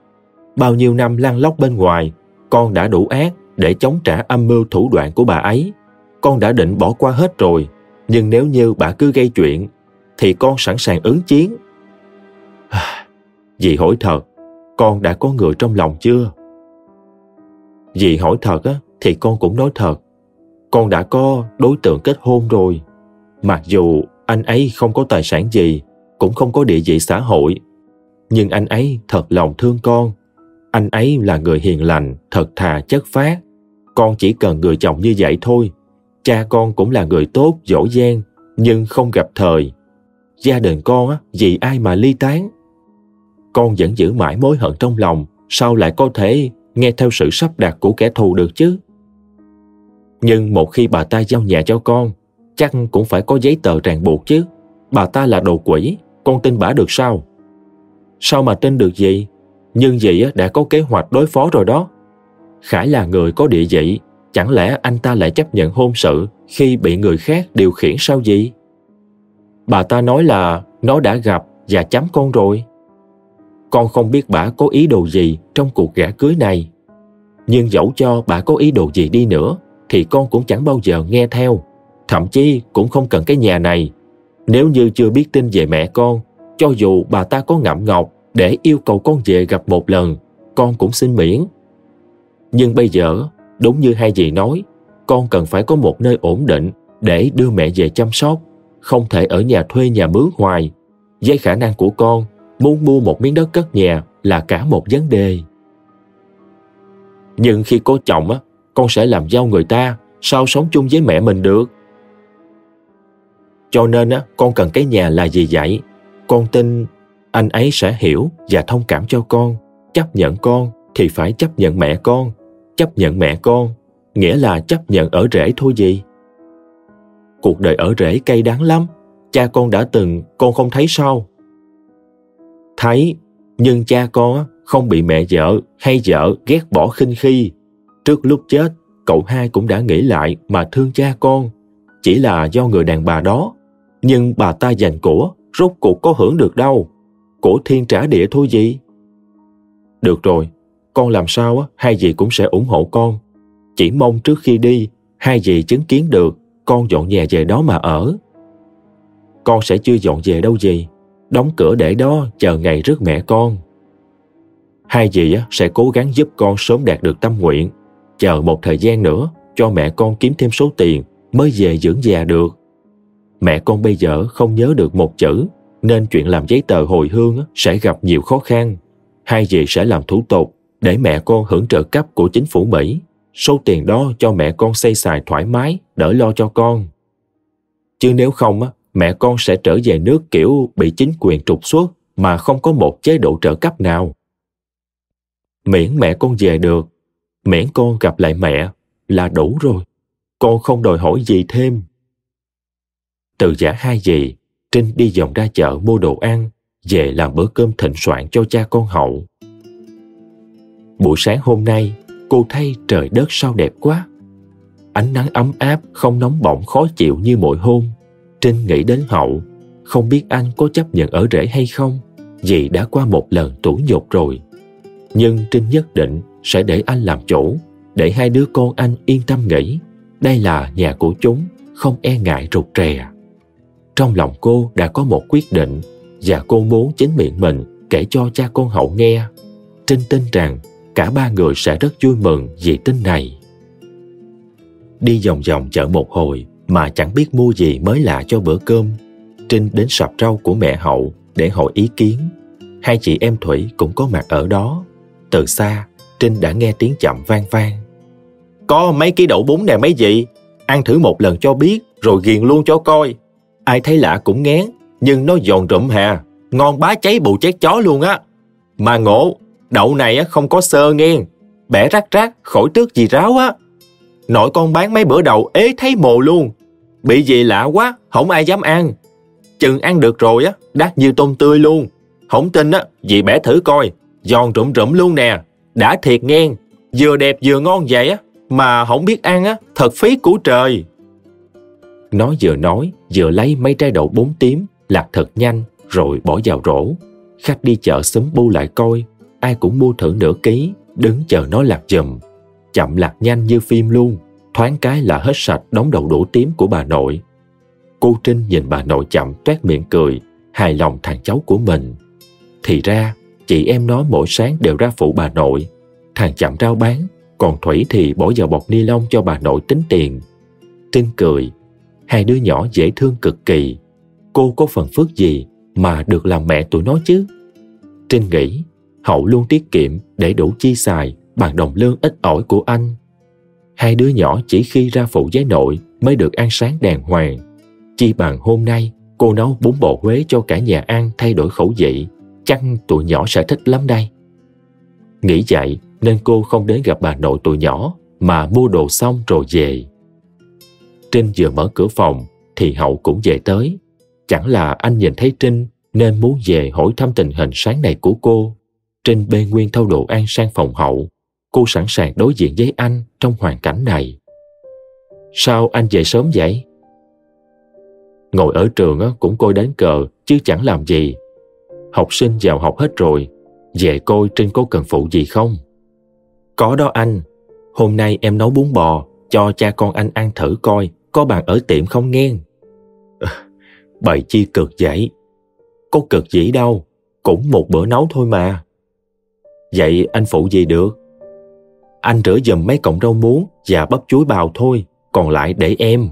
Bao nhiêu năm lăn lóc bên ngoài, con đã đủ ác để chống trả âm mưu thủ đoạn của bà ấy. Con đã định bỏ qua hết rồi, nhưng nếu như bà cứ gây chuyện, thì con sẵn sàng ứng chiến. À, Dì hỏi thật, con đã có người trong lòng chưa? Dì hỏi thật á, thì con cũng nói thật. Con đã có đối tượng kết hôn rồi. Mặc dù anh ấy không có tài sản gì, cũng không có địa vị xã hội, nhưng anh ấy thật lòng thương con. Anh ấy là người hiền lành, thật thà, chất phát. Con chỉ cần người chồng như vậy thôi. Cha con cũng là người tốt, dỗ dang, nhưng không gặp thời. Gia đình con á, vì ai mà ly tán. Con vẫn giữ mãi mối hận trong lòng, sao lại có thể nghe theo sự sắp đặt của kẻ thù được chứ? Nhưng một khi bà ta giao nhà cho con, chắc cũng phải có giấy tờ ràng buộc chứ. Bà ta là đồ quỷ, con tin bả được sao? Sao mà tin được gì? Nhưng dì đã có kế hoạch đối phó rồi đó. Khải là người có địa vị, chẳng lẽ anh ta lại chấp nhận hôn sự khi bị người khác điều khiển sao gì? Bà ta nói là nó đã gặp và chấm con rồi. Con không biết bà có ý đồ gì trong cuộc gả cưới này. Nhưng dẫu cho bà có ý đồ gì đi nữa, thì con cũng chẳng bao giờ nghe theo. Thậm chí cũng không cần cái nhà này. Nếu như chưa biết tin về mẹ con, cho dù bà ta có ngậm ngọc để yêu cầu con về gặp một lần, con cũng xin miễn. Nhưng bây giờ, đúng như hai dì nói, con cần phải có một nơi ổn định để đưa mẹ về chăm sóc, không thể ở nhà thuê nhà mướn hoài. Với khả năng của con, muốn mua một miếng đất cất nhà là cả một vấn đề. Nhưng khi có chồng á, con sẽ làm dâu người ta, sao sống chung với mẹ mình được? Cho nên á, con cần cái nhà là gì vậy? Con tin anh ấy sẽ hiểu và thông cảm cho con. Chấp nhận con thì phải chấp nhận mẹ con. Chấp nhận mẹ con nghĩa là chấp nhận ở rễ thôi gì. Cuộc đời ở rễ cay đắng lắm. Cha con đã từng, con không thấy sao? Thấy, nhưng cha con không bị mẹ vợ hay vợ ghét bỏ khinh khi. Trước lúc chết, cậu hai cũng đã nghĩ lại mà thương cha con. Chỉ là do người đàn bà đó. Nhưng bà ta giành của, rốt cuộc có hưởng được đâu của thiên trả địa thôi gì. Được rồi, con làm sao á, hai dì cũng sẽ ủng hộ con. Chỉ mong trước khi đi, hai dì chứng kiến được con dọn nhà về đó mà ở. Con sẽ chưa dọn về đâu gì, đóng cửa để đó chờ ngày rước mẹ con. Hai dì á, sẽ cố gắng giúp con sớm đạt được tâm nguyện, chờ một thời gian nữa cho mẹ con kiếm thêm số tiền mới về dưỡng già được. Mẹ con bây giờ không nhớ được một chữ nên chuyện làm giấy tờ hồi hương sẽ gặp nhiều khó khăn. hai dì sẽ làm thủ tục để mẹ con hưởng trợ cấp của chính phủ Mỹ. Số tiền đó cho mẹ con xây xài thoải mái, đỡ lo cho con. Chứ nếu không, mẹ con sẽ trở về nước kiểu bị chính quyền trục xuất mà không có một chế độ trợ cấp nào. Miễn mẹ con về được, miễn con gặp lại mẹ là đủ rồi. Con không đòi hỏi gì thêm. Từ giả hai dì, Trinh đi vòng ra chợ mua đồ ăn, về làm bữa cơm thịnh soạn cho cha con hậu. Buổi sáng hôm nay, cô thấy trời đất sao đẹp quá. Ánh nắng ấm áp, không nóng bỏng khó chịu như mỗi hôm. Trinh nghĩ đến hậu, không biết anh có chấp nhận ở rể hay không, vì đã qua một lần tủi nhục rồi. Nhưng Trinh nhất định sẽ để anh làm chủ, để hai đứa con anh yên tâm nghĩ. Đây là nhà của chúng, không e ngại rụt rè. Trong lòng cô đã có một quyết định và cô muốn chính miệng mình kể cho cha con hậu nghe. Trinh tin rằng cả ba người sẽ rất vui mừng vì tin này. Đi vòng vòng chợ một hồi mà chẳng biết mua gì mới lạ cho bữa cơm. Trinh đến sạp rau của mẹ hậu để hỏi ý kiến. Hai chị em Thủy cũng có mặt ở đó. Từ xa, Trinh đã nghe tiếng chậm vang vang. Có mấy ký đậu bún nè mấy chị, ăn thử một lần cho biết rồi ghiền luôn cho coi. Ai thấy lạ cũng ngán, nhưng nó giòn rụm hà, ngon bá cháy bù chét chó luôn á. Mà ngộ, đậu này không có sơ nghe, bẻ rác rác khỏi tước gì ráo á. Nội con bán mấy bữa đầu ế thấy mồ luôn. Bị gì lạ quá, không ai dám ăn. Chừng ăn được rồi á, đắt như tôm tươi luôn. Không tin á, dì bẻ thử coi, giòn rụm rụm luôn nè. Đã thiệt nghe, vừa đẹp vừa ngon vậy á, mà không biết ăn á, thật phí của trời. Nó vừa nói, vừa lấy mấy trái đậu bốn tím, lạc thật nhanh, rồi bỏ vào rổ. Khách đi chợ sớm bu lại coi, ai cũng mua thử nửa ký, đứng chờ nó lạc dùm. Chậm lạc nhanh như phim luôn, thoáng cái là hết sạch đống đậu đũa tím của bà nội. Cô Trinh nhìn bà nội chậm toét miệng cười, hài lòng thằng cháu của mình. Thì ra, chị em nó mỗi sáng đều ra phụ bà nội. Thằng chậm rau bán, còn Thủy thì bỏ vào bọc ni lông cho bà nội tính tiền. Trinh cười, hai đứa nhỏ dễ thương cực kỳ. Cô có phần phước gì mà được làm mẹ tụi nó chứ? Trinh nghĩ, Hậu luôn tiết kiệm để đủ chi xài bằng đồng lương ít ỏi của anh. Hai đứa nhỏ chỉ khi ra phụ giấy nội mới được ăn sáng đàng hoàng. Chi bằng hôm nay, cô nấu bún bò Huế cho cả nhà ăn thay đổi khẩu vị. Chắc tụi nhỏ sẽ thích lắm đây. Nghĩ vậy, nên cô không đến gặp bà nội tụi nhỏ, mà mua đồ xong rồi về. Trinh vừa mở cửa phòng, thì Hậu cũng về tới. Chẳng là anh nhìn thấy Trinh, nên muốn về hỏi thăm tình hình sáng này của cô. Trinh bê nguyên thâu đồ an sang phòng Hậu. Cô sẵn sàng đối diện với anh trong hoàn cảnh này. Sao anh về sớm vậy? Ngồi ở trường cũng coi đánh cờ chứ chẳng làm gì. Học sinh vào học hết rồi. Về coi Trinh có cần phụ gì không? Có đó anh. Hôm nay em nấu bún bò cho cha con anh ăn thử coi có bạn ở tiệm không nghe. Bày chi cực vậy? Có cực gì đâu, cũng một bữa nấu thôi mà. Vậy anh phụ gì được? Anh rửa giùm mấy cọng rau muống và bắp chuối bào thôi, còn lại để em.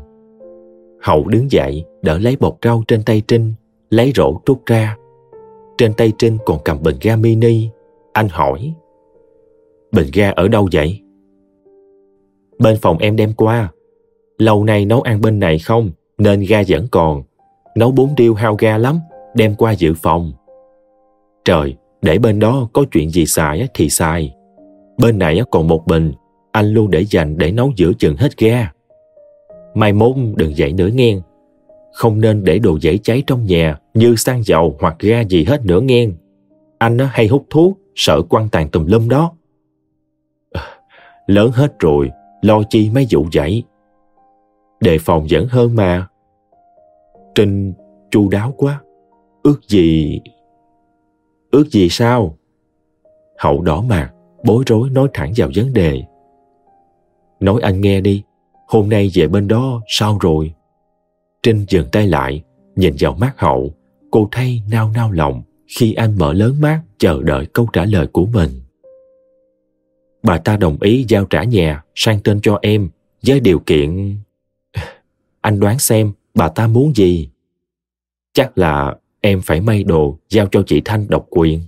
Hậu đứng dậy, đỡ lấy bột rau trên tay Trinh, lấy rổ trút ra. Trên tay Trinh còn cầm bình ga mini. Anh hỏi, bình ga ở đâu vậy? Bên phòng em đem qua, Lâu nay nấu ăn bên này không, nên ga vẫn còn. Nấu bún riêu hao ga lắm, đem qua dự phòng. Trời, để bên đó có chuyện gì xài thì xài. Bên này còn một bình, anh luôn để dành để nấu giữa chừng hết ga. Mai mốt đừng dậy nữa nghe. Không nên để đồ dễ cháy trong nhà như xăng dầu hoặc ga gì hết nữa nghe. Anh hay hút thuốc, sợ quăng tàn tùm lum đó. Lớn hết rồi, lo chi mấy vụ vậy đề phòng vẫn hơn mà. Trinh chu đáo quá. Ước gì... Ước gì sao? Hậu đỏ mặt, bối rối nói thẳng vào vấn đề. Nói anh nghe đi, hôm nay về bên đó sao rồi? Trinh dừng tay lại, nhìn vào mắt hậu, cô thay nao nao lòng khi anh mở lớn mắt chờ đợi câu trả lời của mình. Bà ta đồng ý giao trả nhà sang tên cho em với điều kiện anh đoán xem bà ta muốn gì? Chắc là em phải may đồ giao cho chị Thanh độc quyền.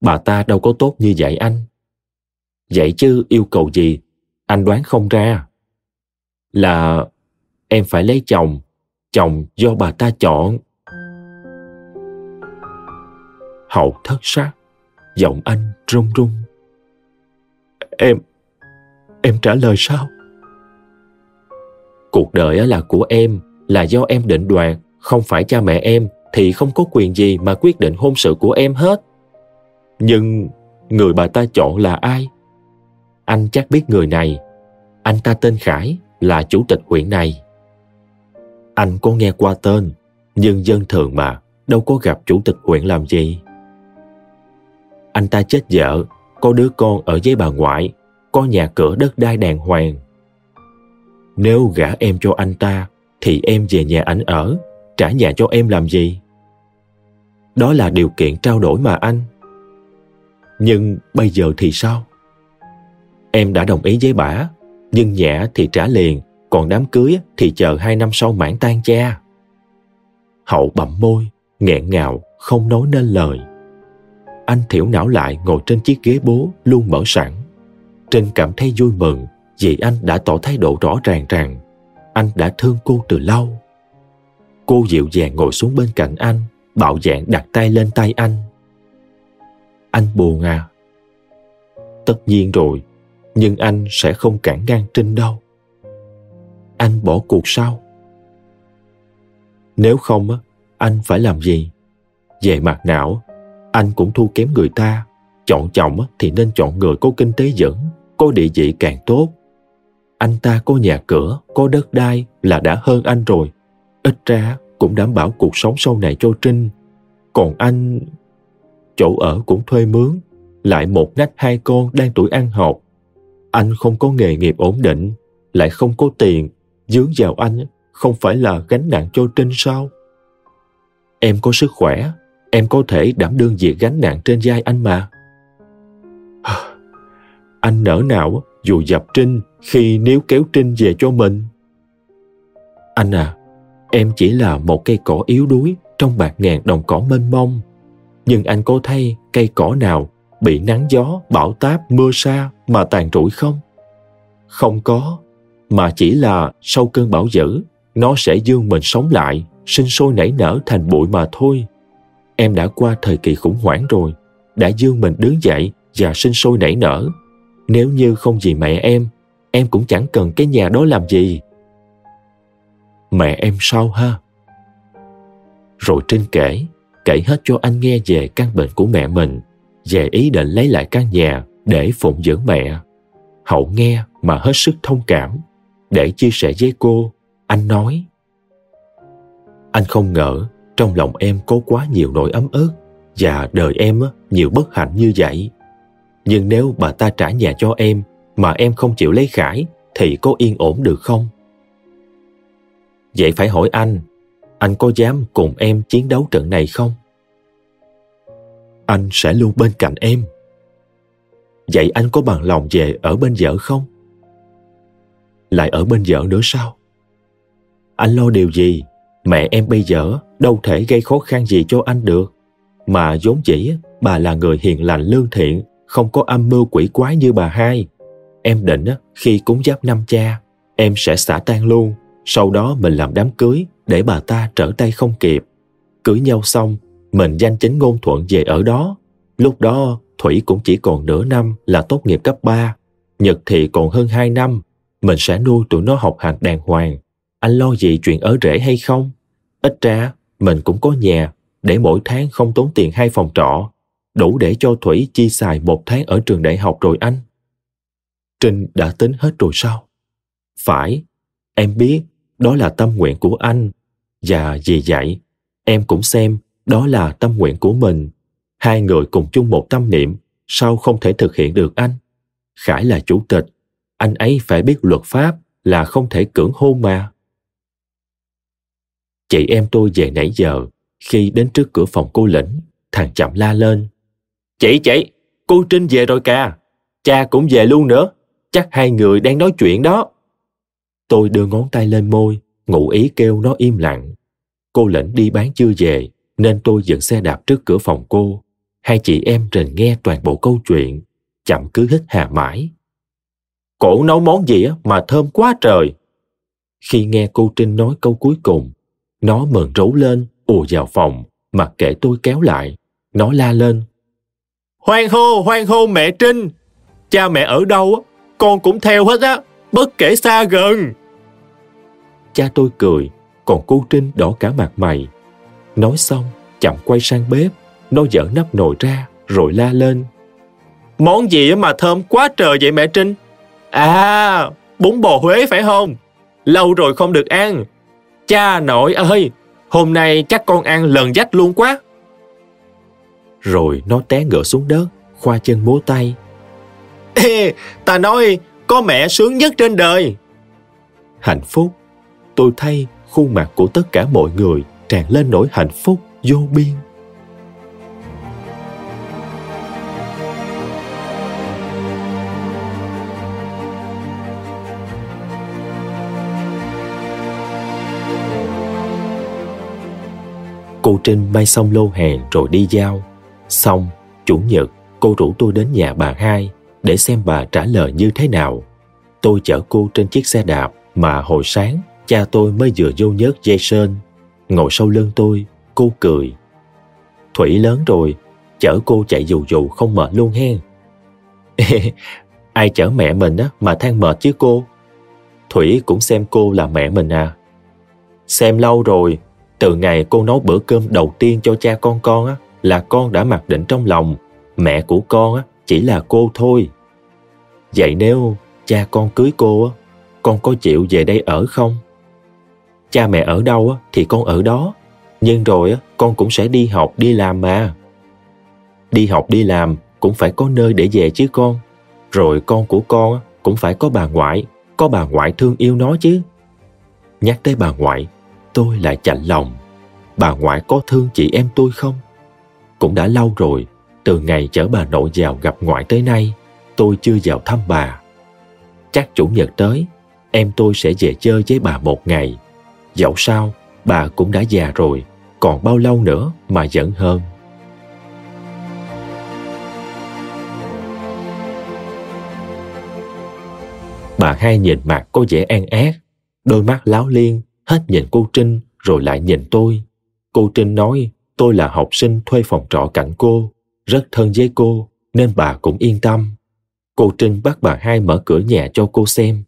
bà ta đâu có tốt như vậy anh. Vậy chứ yêu cầu gì, anh đoán không ra. Là em phải lấy chồng, chồng do bà ta chọn. Hậu thất sắc, giọng anh run run. Em, em trả lời sao? Cuộc đời là của em, là do em định đoạt, không phải cha mẹ em thì không có quyền gì mà quyết định hôn sự của em hết. Nhưng người bà ta chọn là ai? Anh chắc biết người này. Anh ta tên Khải, là chủ tịch huyện này. Anh có nghe qua tên, nhưng dân thường mà, đâu có gặp chủ tịch huyện làm gì. Anh ta chết vợ, có đứa con ở với bà ngoại, có nhà cửa đất đai đàng hoàng. Nếu gả em cho anh ta, thì em về nhà ảnh ở, trả nhà cho em làm gì? Đó là điều kiện trao đổi mà anh. Nhưng bây giờ thì sao? Em đã đồng ý với bà, nhưng nhẹ thì trả liền, còn đám cưới thì chờ hai năm sau mãn tan cha. Hậu bậm môi, nghẹn ngào, không nói nên lời. Anh thiểu não lại ngồi trên chiếc ghế bố luôn mở sẵn. Trinh cảm thấy vui mừng vì anh đã tỏ thái độ rõ ràng rằng anh đã thương cô từ lâu. Cô dịu dàng ngồi xuống bên cạnh anh, bạo dạng đặt tay lên tay anh. Anh buồn à? Tất nhiên rồi, nhưng anh sẽ không cản ngăn Trinh đâu. Anh bỏ cuộc sao? Nếu không, anh phải làm gì? Về mặt não, anh cũng thua kém người ta. Chọn chồng thì nên chọn người có kinh tế vững, có địa vị càng tốt. Anh ta có nhà cửa, có đất đai là đã hơn anh rồi. Ít ra cũng đảm bảo cuộc sống sau này cho Trinh. Còn anh... Chỗ ở cũng thuê mướn, lại một nách hai con đang tuổi ăn học. Anh không có nghề nghiệp ổn định, lại không có tiền, dướng vào anh không phải là gánh nặng cho Trinh sao? Em có sức khỏe, em có thể đảm đương việc gánh nặng trên vai anh mà. Anh nỡ nào dù dập Trinh khi nếu kéo Trinh về cho mình. Anh à, em chỉ là một cây cỏ yếu đuối trong bạc ngàn đồng cỏ mênh mông. Nhưng anh có thấy cây cỏ nào bị nắng gió, bão táp, mưa sa mà tàn rụi không? Không có, mà chỉ là sau cơn bão dữ, nó sẽ dương mình sống lại, sinh sôi nảy nở thành bụi mà thôi. Em đã qua thời kỳ khủng hoảng rồi, đã dương mình đứng dậy và sinh sôi nảy nở. Nếu như không vì mẹ em, em cũng chẳng cần cái nhà đó làm gì. Mẹ em sao ha? Rồi Trinh kể, kể hết cho anh nghe về căn bệnh của mẹ mình, về ý định lấy lại căn nhà để phụng dưỡng mẹ. Hậu nghe mà hết sức thông cảm. Để chia sẻ với cô, anh nói Anh không ngờ trong lòng em có quá nhiều nỗi ấm ức và đời em nhiều bất hạnh như vậy. Nhưng nếu bà ta trả nhà cho em mà em không chịu lấy Khải thì có yên ổn được không? Vậy phải hỏi anh, anh có dám cùng em chiến đấu trận này không? Anh sẽ luôn bên cạnh em. Vậy anh có bằng lòng về ở bên vợ không? Lại ở bên vợ nữa sao? Anh lo điều gì? Mẹ em bây giờ đâu thể gây khó khăn gì cho anh được. Mà vốn dĩ bà là người hiền lành lương thiện, không có âm mưu quỷ quái như bà hai. Em định khi cúng giáp năm cha, em sẽ xả tan luôn. Sau đó mình làm đám cưới để bà ta trở tay không kịp. Cưới nhau xong, mình danh chính ngôn thuận về ở đó. Lúc đó Thủy cũng chỉ còn nửa năm là tốt nghiệp cấp 3. Nhật thì còn hơn 2 năm. Mình sẽ nuôi tụi nó học hành đàng hoàng. Anh lo gì chuyện ở rể hay không? Ít ra, mình cũng có nhà để mỗi tháng không tốn tiền hai phòng trọ. Đủ để cho Thủy chi xài một tháng ở trường đại học rồi anh. Trinh đã tính hết rồi sao? Phải, em biết đó là tâm nguyện của anh. Và vì vậy, em cũng xem đó là tâm nguyện của mình. Hai người cùng chung một tâm niệm sao không thể thực hiện được anh? Khải là chủ tịch anh ấy phải biết luật pháp là không thể cưỡng hôn mà. Chị em tôi về nãy giờ khi đến trước cửa phòng cô lĩnh thằng chậm la lên. Chị chị cô trinh về rồi kìa. Cha cũng về luôn nữa. Chắc hai người đang nói chuyện đó tôi đưa ngón tay lên môi ngụ ý kêu nó im lặng cô lĩnh đi bán chưa về nên tôi dựng xe đạp trước cửa phòng cô hai chị em rình nghe toàn bộ câu chuyện, chậm cứ hít hà mãi. Cổ nấu món gì mà thơm quá trời. Khi nghe cô Trinh nói câu cuối cùng, nó mừng rấu lên, ùa vào phòng, mặc kệ tôi kéo lại. Nó la lên. Hoan hô, hoan hô mẹ Trinh! Cha mẹ ở đâu, con cũng theo hết á, bất kể xa gần. Cha tôi cười, còn cô Trinh đỏ cả mặt mày. Nói xong, chậm quay sang bếp, nó dở nắp nồi ra, rồi la lên. Món gì mà thơm quá trời vậy mẹ Trinh? À, bún bò Huế phải không? Lâu rồi không được ăn. Cha nội ơi, hôm nay chắc con ăn lần dách luôn quá. Rồi nó té ngửa xuống đất, khoa chân múa tay. Ê, ta nói, có mẹ sướng nhất trên đời. Hạnh phúc, tôi thay khuôn mặt của tất cả mọi người tràn lên nỗi hạnh phúc vô biên. Cô Trinh bay xong lô hàng rồi đi giao. Xong, chủ nhật, cô rủ tôi đến nhà bà hai để xem bà trả lời như thế nào. Tôi chở cô trên chiếc xe đạp mà hồi sáng cha tôi mới vừa vô nhớt dây sơn. Ngồi sau lưng tôi, cô cười. Thủy lớn rồi, chở cô chạy dù dù không mệt luôn hen. Ai chở mẹ mình á mà than mệt chứ cô? Thủy cũng xem cô là mẹ mình à. Xem lâu rồi, từ ngày cô nấu bữa cơm đầu tiên cho cha con con á, là con đã mặc định trong lòng mẹ của con á, chỉ là cô thôi. Vậy nếu cha con cưới cô á, con có chịu về đây ở không? Cha mẹ ở đâu á, thì con ở đó. Nhưng rồi á, con cũng sẽ đi học đi làm mà. Đi học đi làm cũng phải có nơi để về chứ con. Rồi con của con cũng phải có bà ngoại, có bà ngoại thương yêu nó chứ. Nhắc tới bà ngoại, tôi lại chạnh lòng. Bà ngoại có thương chị em tôi không? Cũng đã lâu rồi, từ ngày chở bà nội vào gặp ngoại tới nay, tôi chưa vào thăm bà. Chắc chủ nhật tới, em tôi sẽ về chơi với bà một ngày. Dẫu sao, bà cũng đã già rồi, còn bao lâu nữa mà giận hơn. Bà hai nhìn mặt có vẻ an ác, đôi mắt láo liên, hết nhìn cô Trinh rồi lại nhìn tôi. Cô Trinh nói tôi là học sinh thuê phòng trọ cạnh cô, rất thân với cô, nên bà cũng yên tâm. Cô Trinh bắt bà hai mở cửa nhà cho cô xem.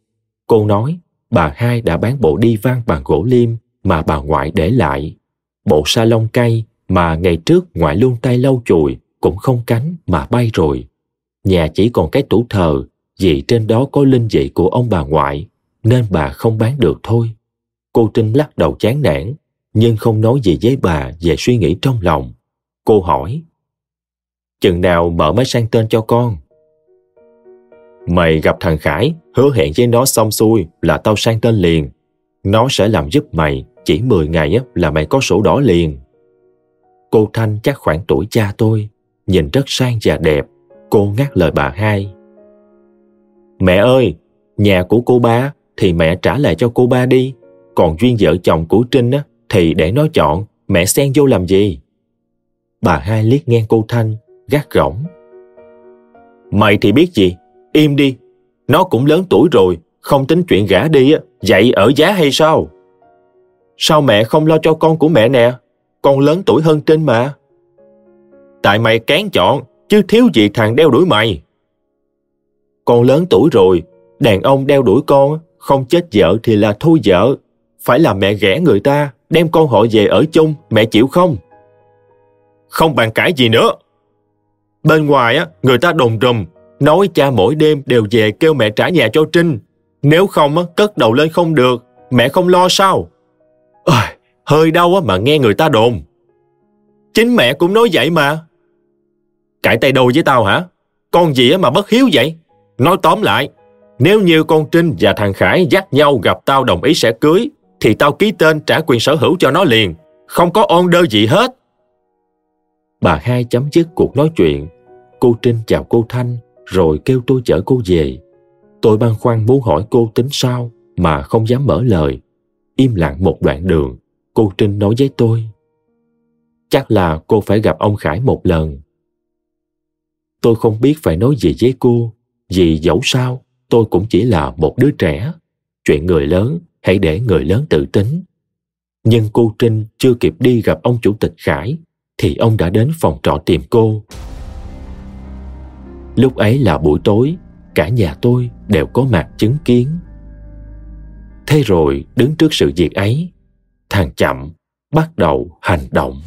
Cô nói, bà hai đã bán bộ đi văn bằng gỗ liêm mà bà ngoại để lại. Bộ sa lông cây mà ngày trước ngoại luôn tay lau chùi cũng không cánh mà bay rồi. Nhà chỉ còn cái tủ thờ, vì trên đó có linh vị của ông bà ngoại, nên bà không bán được thôi. Cô Trinh lắc đầu chán nản, nhưng không nói gì với bà về suy nghĩ trong lòng. Cô hỏi Chừng nào mở mới sang tên cho con? Mày gặp thằng Khải, hứa hẹn với nó xong xuôi là tao sang tên liền. Nó sẽ làm giúp mày, chỉ 10 ngày là mày có sổ đỏ liền. Cô Thanh chắc khoảng tuổi cha tôi, nhìn rất sang và đẹp. Cô ngắt lời bà hai. Mẹ ơi, nhà của cô ba thì mẹ trả lại cho cô ba đi. Còn duyên vợ chồng của Trinh á, thì để nó chọn, mẹ xen vô làm gì? Bà hai liếc ngang cô Thanh, gắt gỏng. Mày thì biết gì, im đi. Nó cũng lớn tuổi rồi, không tính chuyện gả đi, dạy ở giá hay sao? Sao mẹ không lo cho con của mẹ nè? Con lớn tuổi hơn trên mà. Tại mày kén chọn, chứ thiếu gì thằng đeo đuổi mày. Con lớn tuổi rồi, đàn ông đeo đuổi con, không chết vợ thì là thôi vợ. Phải là mẹ ghẻ người ta, đem con họ về ở chung, mẹ chịu không? Không bàn cãi gì nữa. Bên ngoài á, người ta đồn rùm, nói cha mỗi đêm đều về kêu mẹ trả nhà cho Trinh. Nếu không á, cất đầu lên không được, mẹ không lo sao? Ôi, hơi đau á mà nghe người ta đồn. Chính mẹ cũng nói vậy mà. Cãi tay đôi với tao hả? Con gì á mà bất hiếu vậy? Nói tóm lại, nếu như con Trinh và thằng Khải dắt nhau gặp tao đồng ý sẽ cưới, thì tao ký tên trả quyền sở hữu cho nó liền, không có on đơ gì hết. Bà hai chấm dứt cuộc nói chuyện. Cô Trinh chào cô Thanh, rồi kêu tôi chở cô về. Tôi băn khoăn muốn hỏi cô tính sao, mà không dám mở lời. Im lặng một đoạn đường, cô Trinh nói với tôi. Chắc là cô phải gặp ông Khải một lần. tôi không biết phải nói gì với cô vì dẫu sao tôi cũng chỉ là một đứa trẻ chuyện người lớn hãy để người lớn tự tính nhưng cô trinh chưa kịp đi gặp ông chủ tịch khải thì ông đã đến phòng trọ tìm cô. Lúc ấy là buổi tối, cả nhà tôi đều có mặt chứng kiến. Thế rồi đứng trước sự việc ấy, thằng chậm bắt đầu hành động.